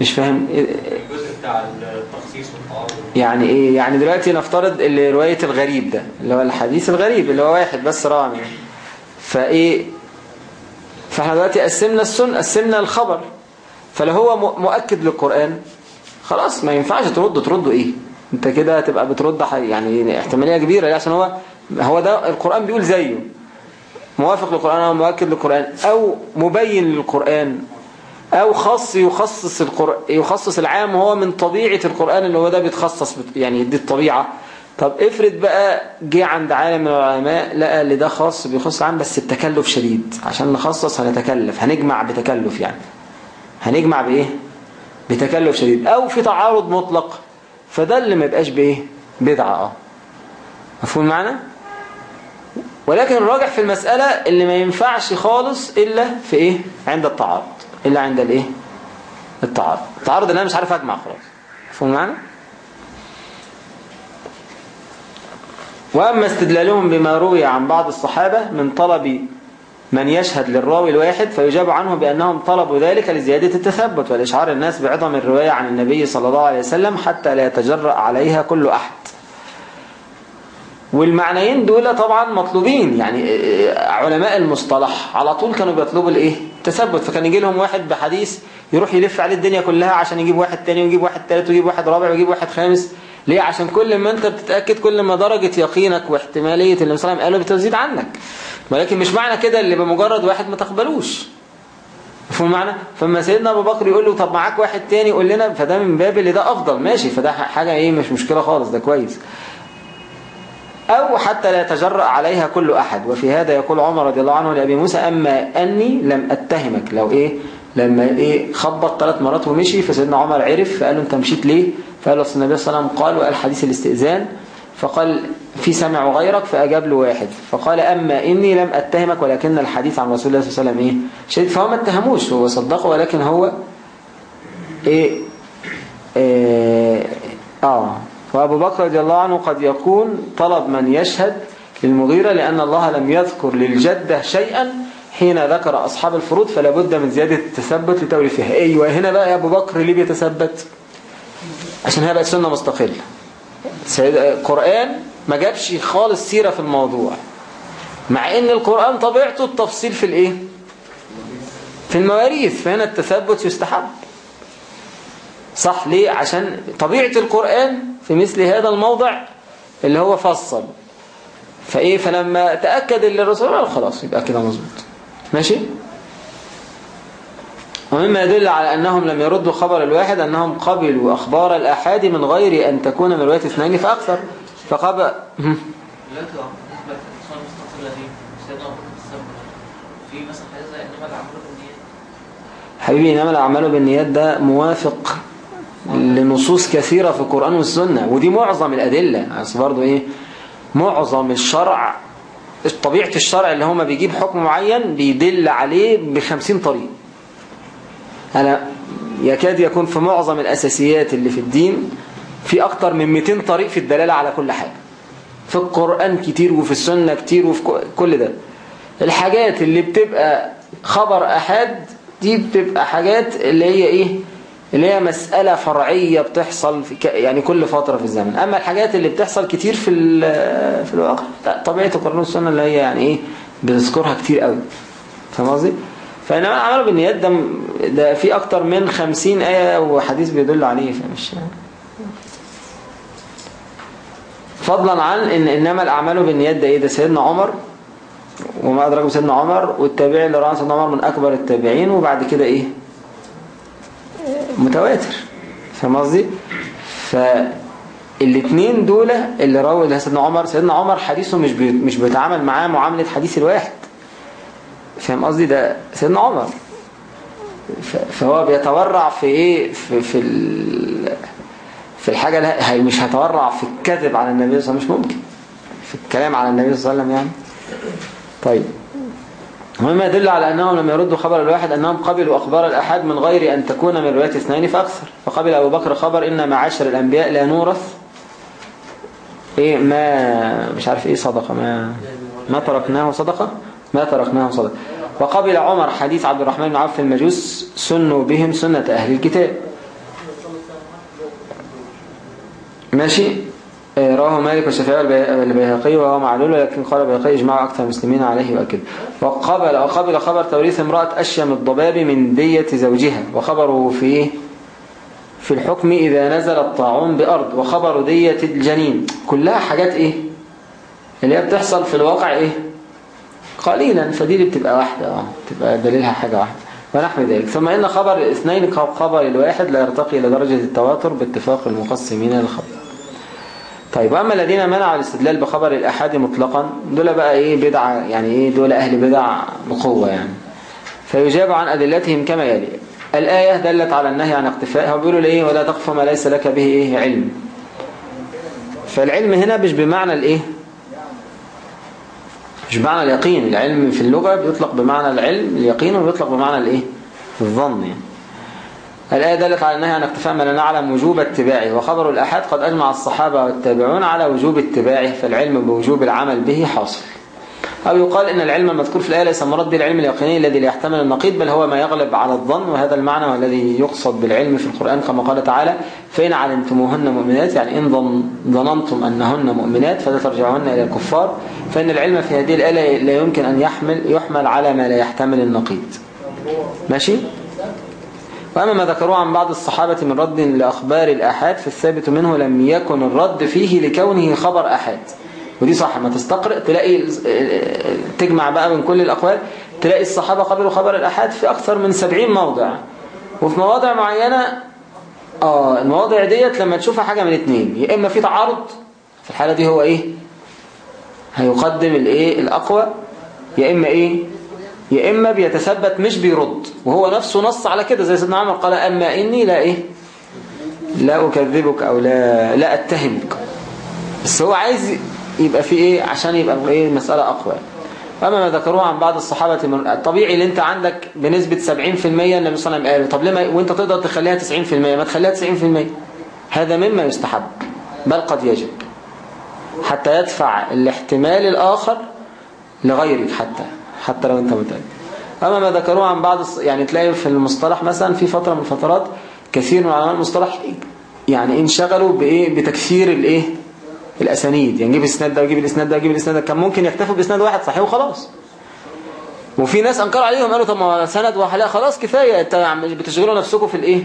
مش فاهم. الجزء بتاع التخصيص والتعارض. يعني إيه؟ يعني دلوقتي نفترض اللي رواية الغريب ده اللي هو الحديث الغريب اللي هو واحد بس رواه منه فإيه؟ فاحنا دلوقتي قسمنا السن قسمنا الخبر. فلو هو مؤكد للقرآن خلاص ما ينفعش ترد. ترده إيه؟ أنت كده هتبقى بترد يعني احتمالية كبيرة؟ عشان هو هو ده القرآن بيقول زيه. موافق للقرآن أو مؤكد للقرآن؟ أو مبين للقرآن؟ أو خاص يخصص القرآن يخصص العام وهو من طبيعة القرآن اللي هو ده بيتخصص يعني دي الطبيعة. طب افرض بقى جه عند عالم من العلماء لقى اللي ده خاص بيخصص العام بس بتكلف شديد. عشان نخصص هنتكلف هنجمع بتكلف يعني. هنجمع بإيه؟ بتكلف شديد. أو في تعارض مطلق. فده اللي ما يبقاش بإيه؟ بدعة. آه. مفهوم معنا ولكن الراجح في المسألة اللي ما ينفعش خالص إلا في إيه؟ عند التعارض. إلا عند الإيه؟ التعارض. التعارض اللي أنا مش عارف أجمع خلاص. مفهوم معنا وأما استدلالهم بما روي عن بعض الصحابة من طلب من يشهد للراوي الواحد فيجاب عنه بأنهم طلبوا ذلك لزيادة التثبت والإشعار الناس بعظم الرواية عن النبي صلى الله عليه وسلم حتى لا يتجرأ عليها كل أحد. والمعنيين دول طبعا مطلوبين يعني علماء المصطلح. على طول كانوا بيطلبوا الإيه؟ التثبت. فكان يجي لهم واحد بحديث يروح يلف عليه الدنيا كلها عشان يجيب واحد تاني ويجيب واحد تالت ويجيب واحد رابع ويجيب واحد خامس. ليه؟ عشان كل ما انت بتتأكد كل ما درجة يقينك واحتمالية اللي النبي صلى الله عليه وسلم قاله بتزيد عنك. ولكن مش معنى كده اللي بمجرد واحد ما تقبلوش. مفهوم معنى؟ فلما سيدنا أبو بكر يقول له طب معاك واحد تاني يقول لنا فده من باب اللي ده أفضل. ماشي فده حاجة إيه؟ مش مشكلة خالص ده كويس. أو حتى لا يتجرأ عليها كل أحد. وفي هذا يقول عمر رضي الله عنه لأبي موسى أما أني لم أتهمك. لو إيه؟ لما إيه خبط ثلاث مرات ومشي فسيدنا عمر عرف فقال له أنت مشيت ليه؟ فقال له النبي صلى الله عليه وسلم قال وقال حديث الاستئذان. فقال في سمع غيرك فأجاب له واحد. فقال أما إني لم أتهمك ولكن الحديث عن رسول الله صلى الله عليه وسلم إيه؟ شديد. فهو ما اتهموش هو صدقه ولكن هو إيه؟ إيه آه. وأبو بكر رضي الله عنه قد يكون طلب من يشهد للمغيرة لأن الله لم يذكر للجدة شيئا حين ذكر أصحاب الفروض فلا بد من زيادة التثبت لتوريثها أيوة هنا بقى يا أبو بكر ليه بيتثبت؟ عشان هي بقت سنة مستقلة القرآن ما جابش خالص سيرة في الموضوع. مع إن القرآن طبيعته التفصيل في الإيه؟ في المواريث. فهنا التثبت يستحب. صح ليه؟ عشان طبيعة القرآن في مثل هذا الموضع اللي هو فصل. فإيه؟ فلما تأكد اللي الرسول خلاص يبقى كده مظبوط. ماشي؟ ومما يدل على أنهم لم يردوا خبر الواحد أنهم قبلوا أخبار الأحاد من غير أن تكون من رواية اثنين فأكثر. فقبل حبيبي إنما الأعمال بالنيات ده موافق لنصوص كثيرة في القرآن والسنة ودي معظم الأدلة. أصل برضو إيه؟ معظم الشرع طبيعة الشرع اللي هما بيجيب حكم معين بيدل عليه بخمسين طريق. أنا يكاد يكون في معظم الأساسيات اللي في الدين في أكتر من 200 طريق في الدلالة على كل حاجة. في القرآن كتير وفي السنة كتير وفي كل ده. الحاجات اللي بتبقى خبر أحد دي بتبقى حاجات اللي هي إيه؟ اللي هي مسألة فرعية بتحصل في ك... يعني كل فترة في الزمن. أما الحاجات اللي بتحصل كتير في ال- في الواقع لا طبيعة القرآن والسنة اللي هي يعني إيه بتذكرها كتير قوي فاهم قصدي؟ فإنما العمل بالنيات ده ده في أكتر من خمسين آية وحديث بيدل عليه فمش فضلا عن إن إنما الأعمال بالنيات ده إيه؟ ده سيدنا عمر وما أدرك سيدنا عمر والتابعي اللي رأى سيدنا عمر من أكبر التابعين وبعد كده إيه؟ متواتر. فاهم قصدي؟ فالاثنين دول اللي ده سيدنا عمر سيدنا عمر حديثه مش بي مش بيتعامل معاه معاملة حديث الواحد. فاهم قصدي؟ ده سيدنا عمر. ف- فهو بيتورع في إيه؟ في في ال... في الحاجة هي مش هتورع في الكذب على النبي صلى الله عليه وسلم مش ممكن. في الكلام على النبي صلى الله عليه وسلم يعني. طيب. ومما يدل على أنهم لم يردوا خبر الواحد أنهم قبلوا أخبار الأحد من غير أن تكون من رواية اثنين فأكثر. فقبل أبو بكر خبر إن معاشر الأنبياء لا نورث. إيه ما مش عارف إيه صدقة ما ما تركناه صدقة؟ ما تركناه صدقة. وقبل عمر حديث عبد الرحمن بن عوف المجوس سنوا بهم سنة أهل الكتاب. ماشي؟ رواه مالك والشافعي والبي- والبيهقي وهو معلول ولكن قال البيهقي إجماع أكثر المسلمين عليه وأكد. وقبل وقبل خبر توريث امرأة أشيم الضباب من دية زوجها. وخبره في؟ في الحكم إذا نزل الطاعون بأرض. وخبر دية الجنين. كلها حاجات إيه؟ اللي هي بتحصل في الواقع إيه؟ قليلا. فدي اللي بتبقى واحدة. آه. تبقى دليلها حاجة واحدة. ونحو ذلك. ثم إن خبر الاثنين خبر الواحد لا يرتقي إلى درجة التواتر باتفاق المقسمين للخبر. طيب وأما الذين منعوا الاستدلال بخبر الأحد مطلقا دول بقى إيه بدعة يعني إيه دول أهل بدع بقوة يعني. فيجاب عن أدلتهم كما يلي. الآية دلت على النهي عن اقتفاء هو بيقولوا ليه؟ ولا تقف ما ليس لك به إيه علم. فالعلم هنا مش بمعنى الإيه؟ مش بمعنى اليقين. العلم في اللغة بيطلق بمعنى العلم اليقين وبيطلق بمعنى الإيه؟ الظن يعني. الآية دلت على النهي عن اقتفاء ما لا نعلم وجوب اتباعه وخبر الأحد قد أجمع الصحابة والتابعون على وجوب اتباعه فالعلم بوجوب العمل به حاصل. أو يقال إن العلم المذكور في الآية ليس مراد بالعلم اليقيني الذي لا يحتمل النقيض بل هو ما يغلب على الظن وهذا المعنى والذي يقصد بالعلم في القرآن كما قال تعالى فإن علمتموهن مؤمنات يعني إن ظن ظننتم أنهن مؤمنات فلا ترجعوهن إلى الكفار. فإن العلم في هذه الآية لا يمكن أن يحمل يحمل على ما لا يحتمل النقيض ماشي؟ وأما ما ذكروه عن بعض الصحابة من رد لأخبار الأحاد فالثابت منه لم يكن الرد فيه لكونه خبر أحاد. ودي صح ما تستقرئ تلاقي تجمع بقى من كل الأقوال تلاقي الصحابة قبلوا خبر الأحاد في أكثر من سبعين موضع. وفي مواضع معينة آه المواضع ديت لما تشوفها حاجة من اتنين يا إما في تعارض في الحالة دي هو إيه؟ هيقدم الإيه؟ الأقوى يا إما إيه؟ يا إما بيتثبت مش بيرد وهو نفسه نص على كده زي سيدنا عمر قال أما إني لا إيه؟ لا أكذبك أو لا لا أتهمك. بس هو عايز يبقى في إيه؟ عشان يبقى إيه؟ المسألة أقوى. أما ما ذكروه عن بعض الصحابة من الطبيعي اللي أنت عندك بنسبة 70% النبي صلى الله عليه وسلم قال طب لما وأنت تقدر تخليها 90% ما تخليها 90% هذا مما يستحب بل قد يجب. حتى يدفع الاحتمال الآخر لغيرك حتى. حتى لو أنت متأكد. أما ما ذكروه عن بعض. يعني تلاقي في المصطلح مثلا في فترة من الفترات كثير من علماء المصطلح يعني انشغلوا بإيه؟ بتكثير الإيه؟ الأسانيد. يعني جيب الإسناد ده وجيب الإسناد ده وجيب الإسناد ده. كان ممكن يكتفوا بإسناد واحد صحيح وخلاص. وفي ناس أنكروا عليهم قالوا طب ما سند لا خلاص كفاية. انت بتشغلوا نفسكم في الإيه؟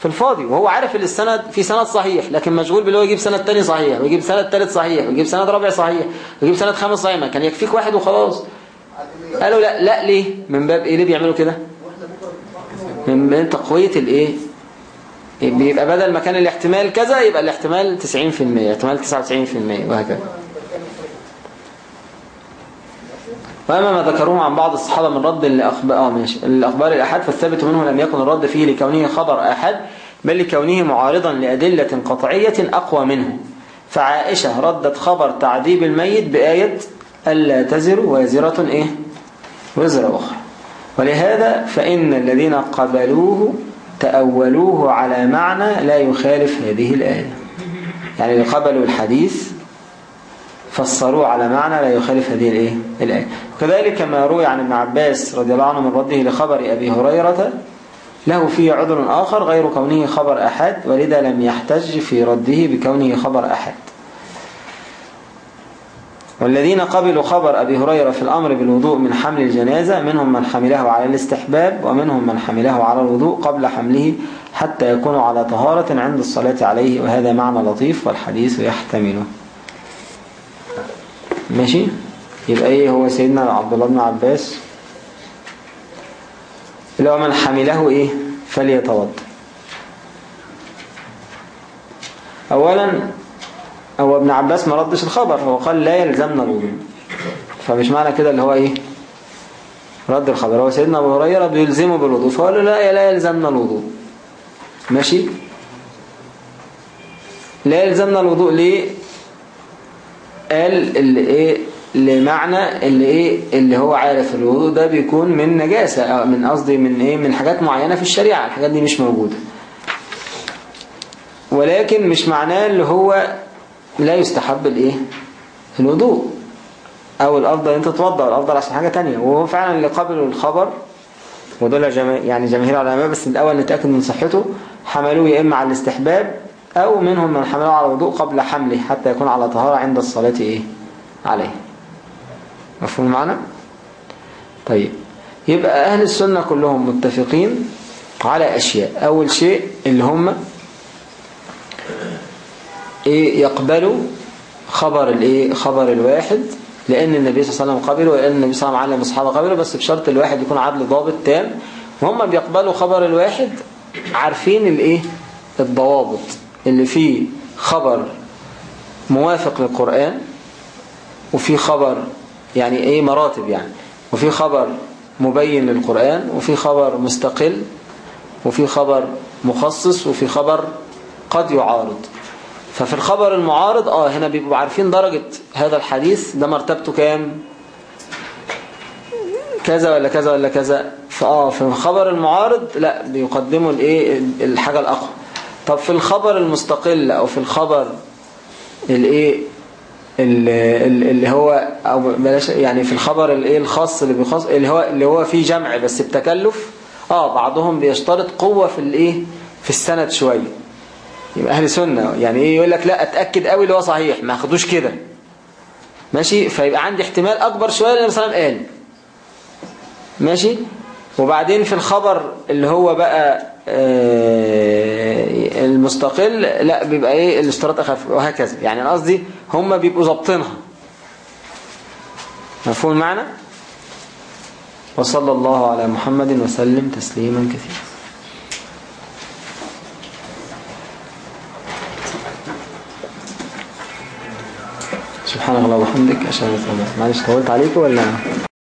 في الفاضي. وهو عارف إن السند في سند صحيح لكن مشغول باللي هو يجيب سند تاني صحيح ويجيب سند تالت صحيح ويجيب سند رابع صحيح ويجيب سند خامس صحيح. ما كان يكفيك واحد وخلاص. قالوا لا لا ليه؟ من باب إيه؟ ليه بيعملوا كده؟ من باب تقوية الإيه؟ بيبقى بدل ما كان الاحتمال كذا يبقى الاحتمال 90% احتمال 99% وهكذا. وأما ما ذكروه عن بعض الصحابة من رد الأخبار, آه. الأخبار الأحد فالثابت منه لم يكن الرد فيه لكونه خبر أحد بل لكونه معارضا لأدلة قطعية أقوى منه. فعائشة ردت خبر تعذيب الميت بآية ألا تزر وازرة إيه؟ وزر أخرى. ولهذا فإن الذين قبلوه تأولوه على معنى لا يخالف هذه الآية. يعني اللي قبلوا الحديث فسروه على معنى لا يخالف هذه الإيه؟ الآية. وكذلك ما روي عن ابن عباس رضي الله عنه من رده لخبر أبي هريرة له فيه عذر آخر غير كونه خبر أحد ولذا لم يحتج في رده بكونه خبر أحد. والذين قبلوا خبر أبي هريرة في الأمر بالوضوء من حمل الجنازة منهم من حمله على الاستحباب ومنهم من حمله على الوضوء قبل حمله حتى يكونوا على طهارة عند الصلاة عليه وهذا معنى لطيف والحديث يحتمله ماشي؟ يبقى إيه هو سيدنا عبد الله بن عباس؟ اللي هو من حمله إيه؟ فليتوضأ. اولا هو ابن عباس ما ردش الخبر هو قال لا يلزمنا الوضوء فمش معنى كده اللي هو إيه؟ رد الخبر. هو سيدنا أبو هريرة بيلزمه بالوضوء فقال لا لا يلزمنا الوضوء. ماشي؟ لا يلزمنا الوضوء ليه؟ قال اللي إيه؟ لمعنى اللي إيه؟ اللي هو عارف الوضوء ده بيكون من نجاسة أو من قصدي من إيه؟ من حاجات معينة في الشريعة. الحاجات دي مش موجودة. ولكن مش معناه اللي هو لا يستحب الايه؟ الوضوء. أو الأفضل أنت تتوضأ الأفضل عشان حاجة تانية. وهو فعلا اللي قبلوا الخبر ودول يعني جماهير العلماء بس الأول نتأكد من صحته. حملوه يا إما على الاستحباب أو منهم من حملوه على الوضوء قبل حمله حتى يكون على طهارة عند الصلاة إيه؟ عليه. مفهوم المعنى طيب. يبقى أهل السنة كلهم متفقين على أشياء. أول شيء اللي هم إيه يقبلوا خبر الإيه خبر الواحد لأن النبي صلى الله عليه وسلم قبله وأن النبي صلى الله عليه وسلم علم الصحابة قبله بس بشرط الواحد يكون عدل ضابط تام. وهم بيقبلوا خبر الواحد عارفين الإيه الضوابط اللي فيه خبر موافق للقرآن وفي خبر يعني إيه مراتب يعني وفي خبر مبين للقرآن وفي خبر مستقل وفي خبر مخصص وفي خبر قد يعارض. ففي الخبر المعارض آه هنا بيبقوا عارفين درجة هذا الحديث ده مرتبته كام؟ كذا ولا كذا ولا كذا. فآه في الخبر المعارض لا بيقدموا الإيه؟ الحاجة الأقوى. طب في الخبر المستقل أو في الخبر الإيه؟ اللي هو أو بلاش يعني في الخبر الإيه؟ الخاص اللي بيخص اللي هو اللي هو فيه جمع بس بتكلف آه بعضهم بيشترط قوة في الإيه؟ في السند شوية. يبقى أهل سنة يعني إيه؟ يقول لك لا أتأكد قوي اللي هو صحيح ما أخدوش كده. ماشي؟ فيبقى عندي احتمال أكبر شوية لأن مثلا قال. ماشي؟ وبعدين في الخبر اللي هو بقى آه المستقل لا بيبقى إيه؟ الاشتراط أخف وهكذا. يعني أنا قصدي هم بيبقوا ظابطينها. مفهوم المعنى؟ وصلى الله على محمد وسلم تسليما كثيرا. سبحان الله وبحمدك أشهد أن لا إله إلا أنت معلش طولت عليكم ولا؟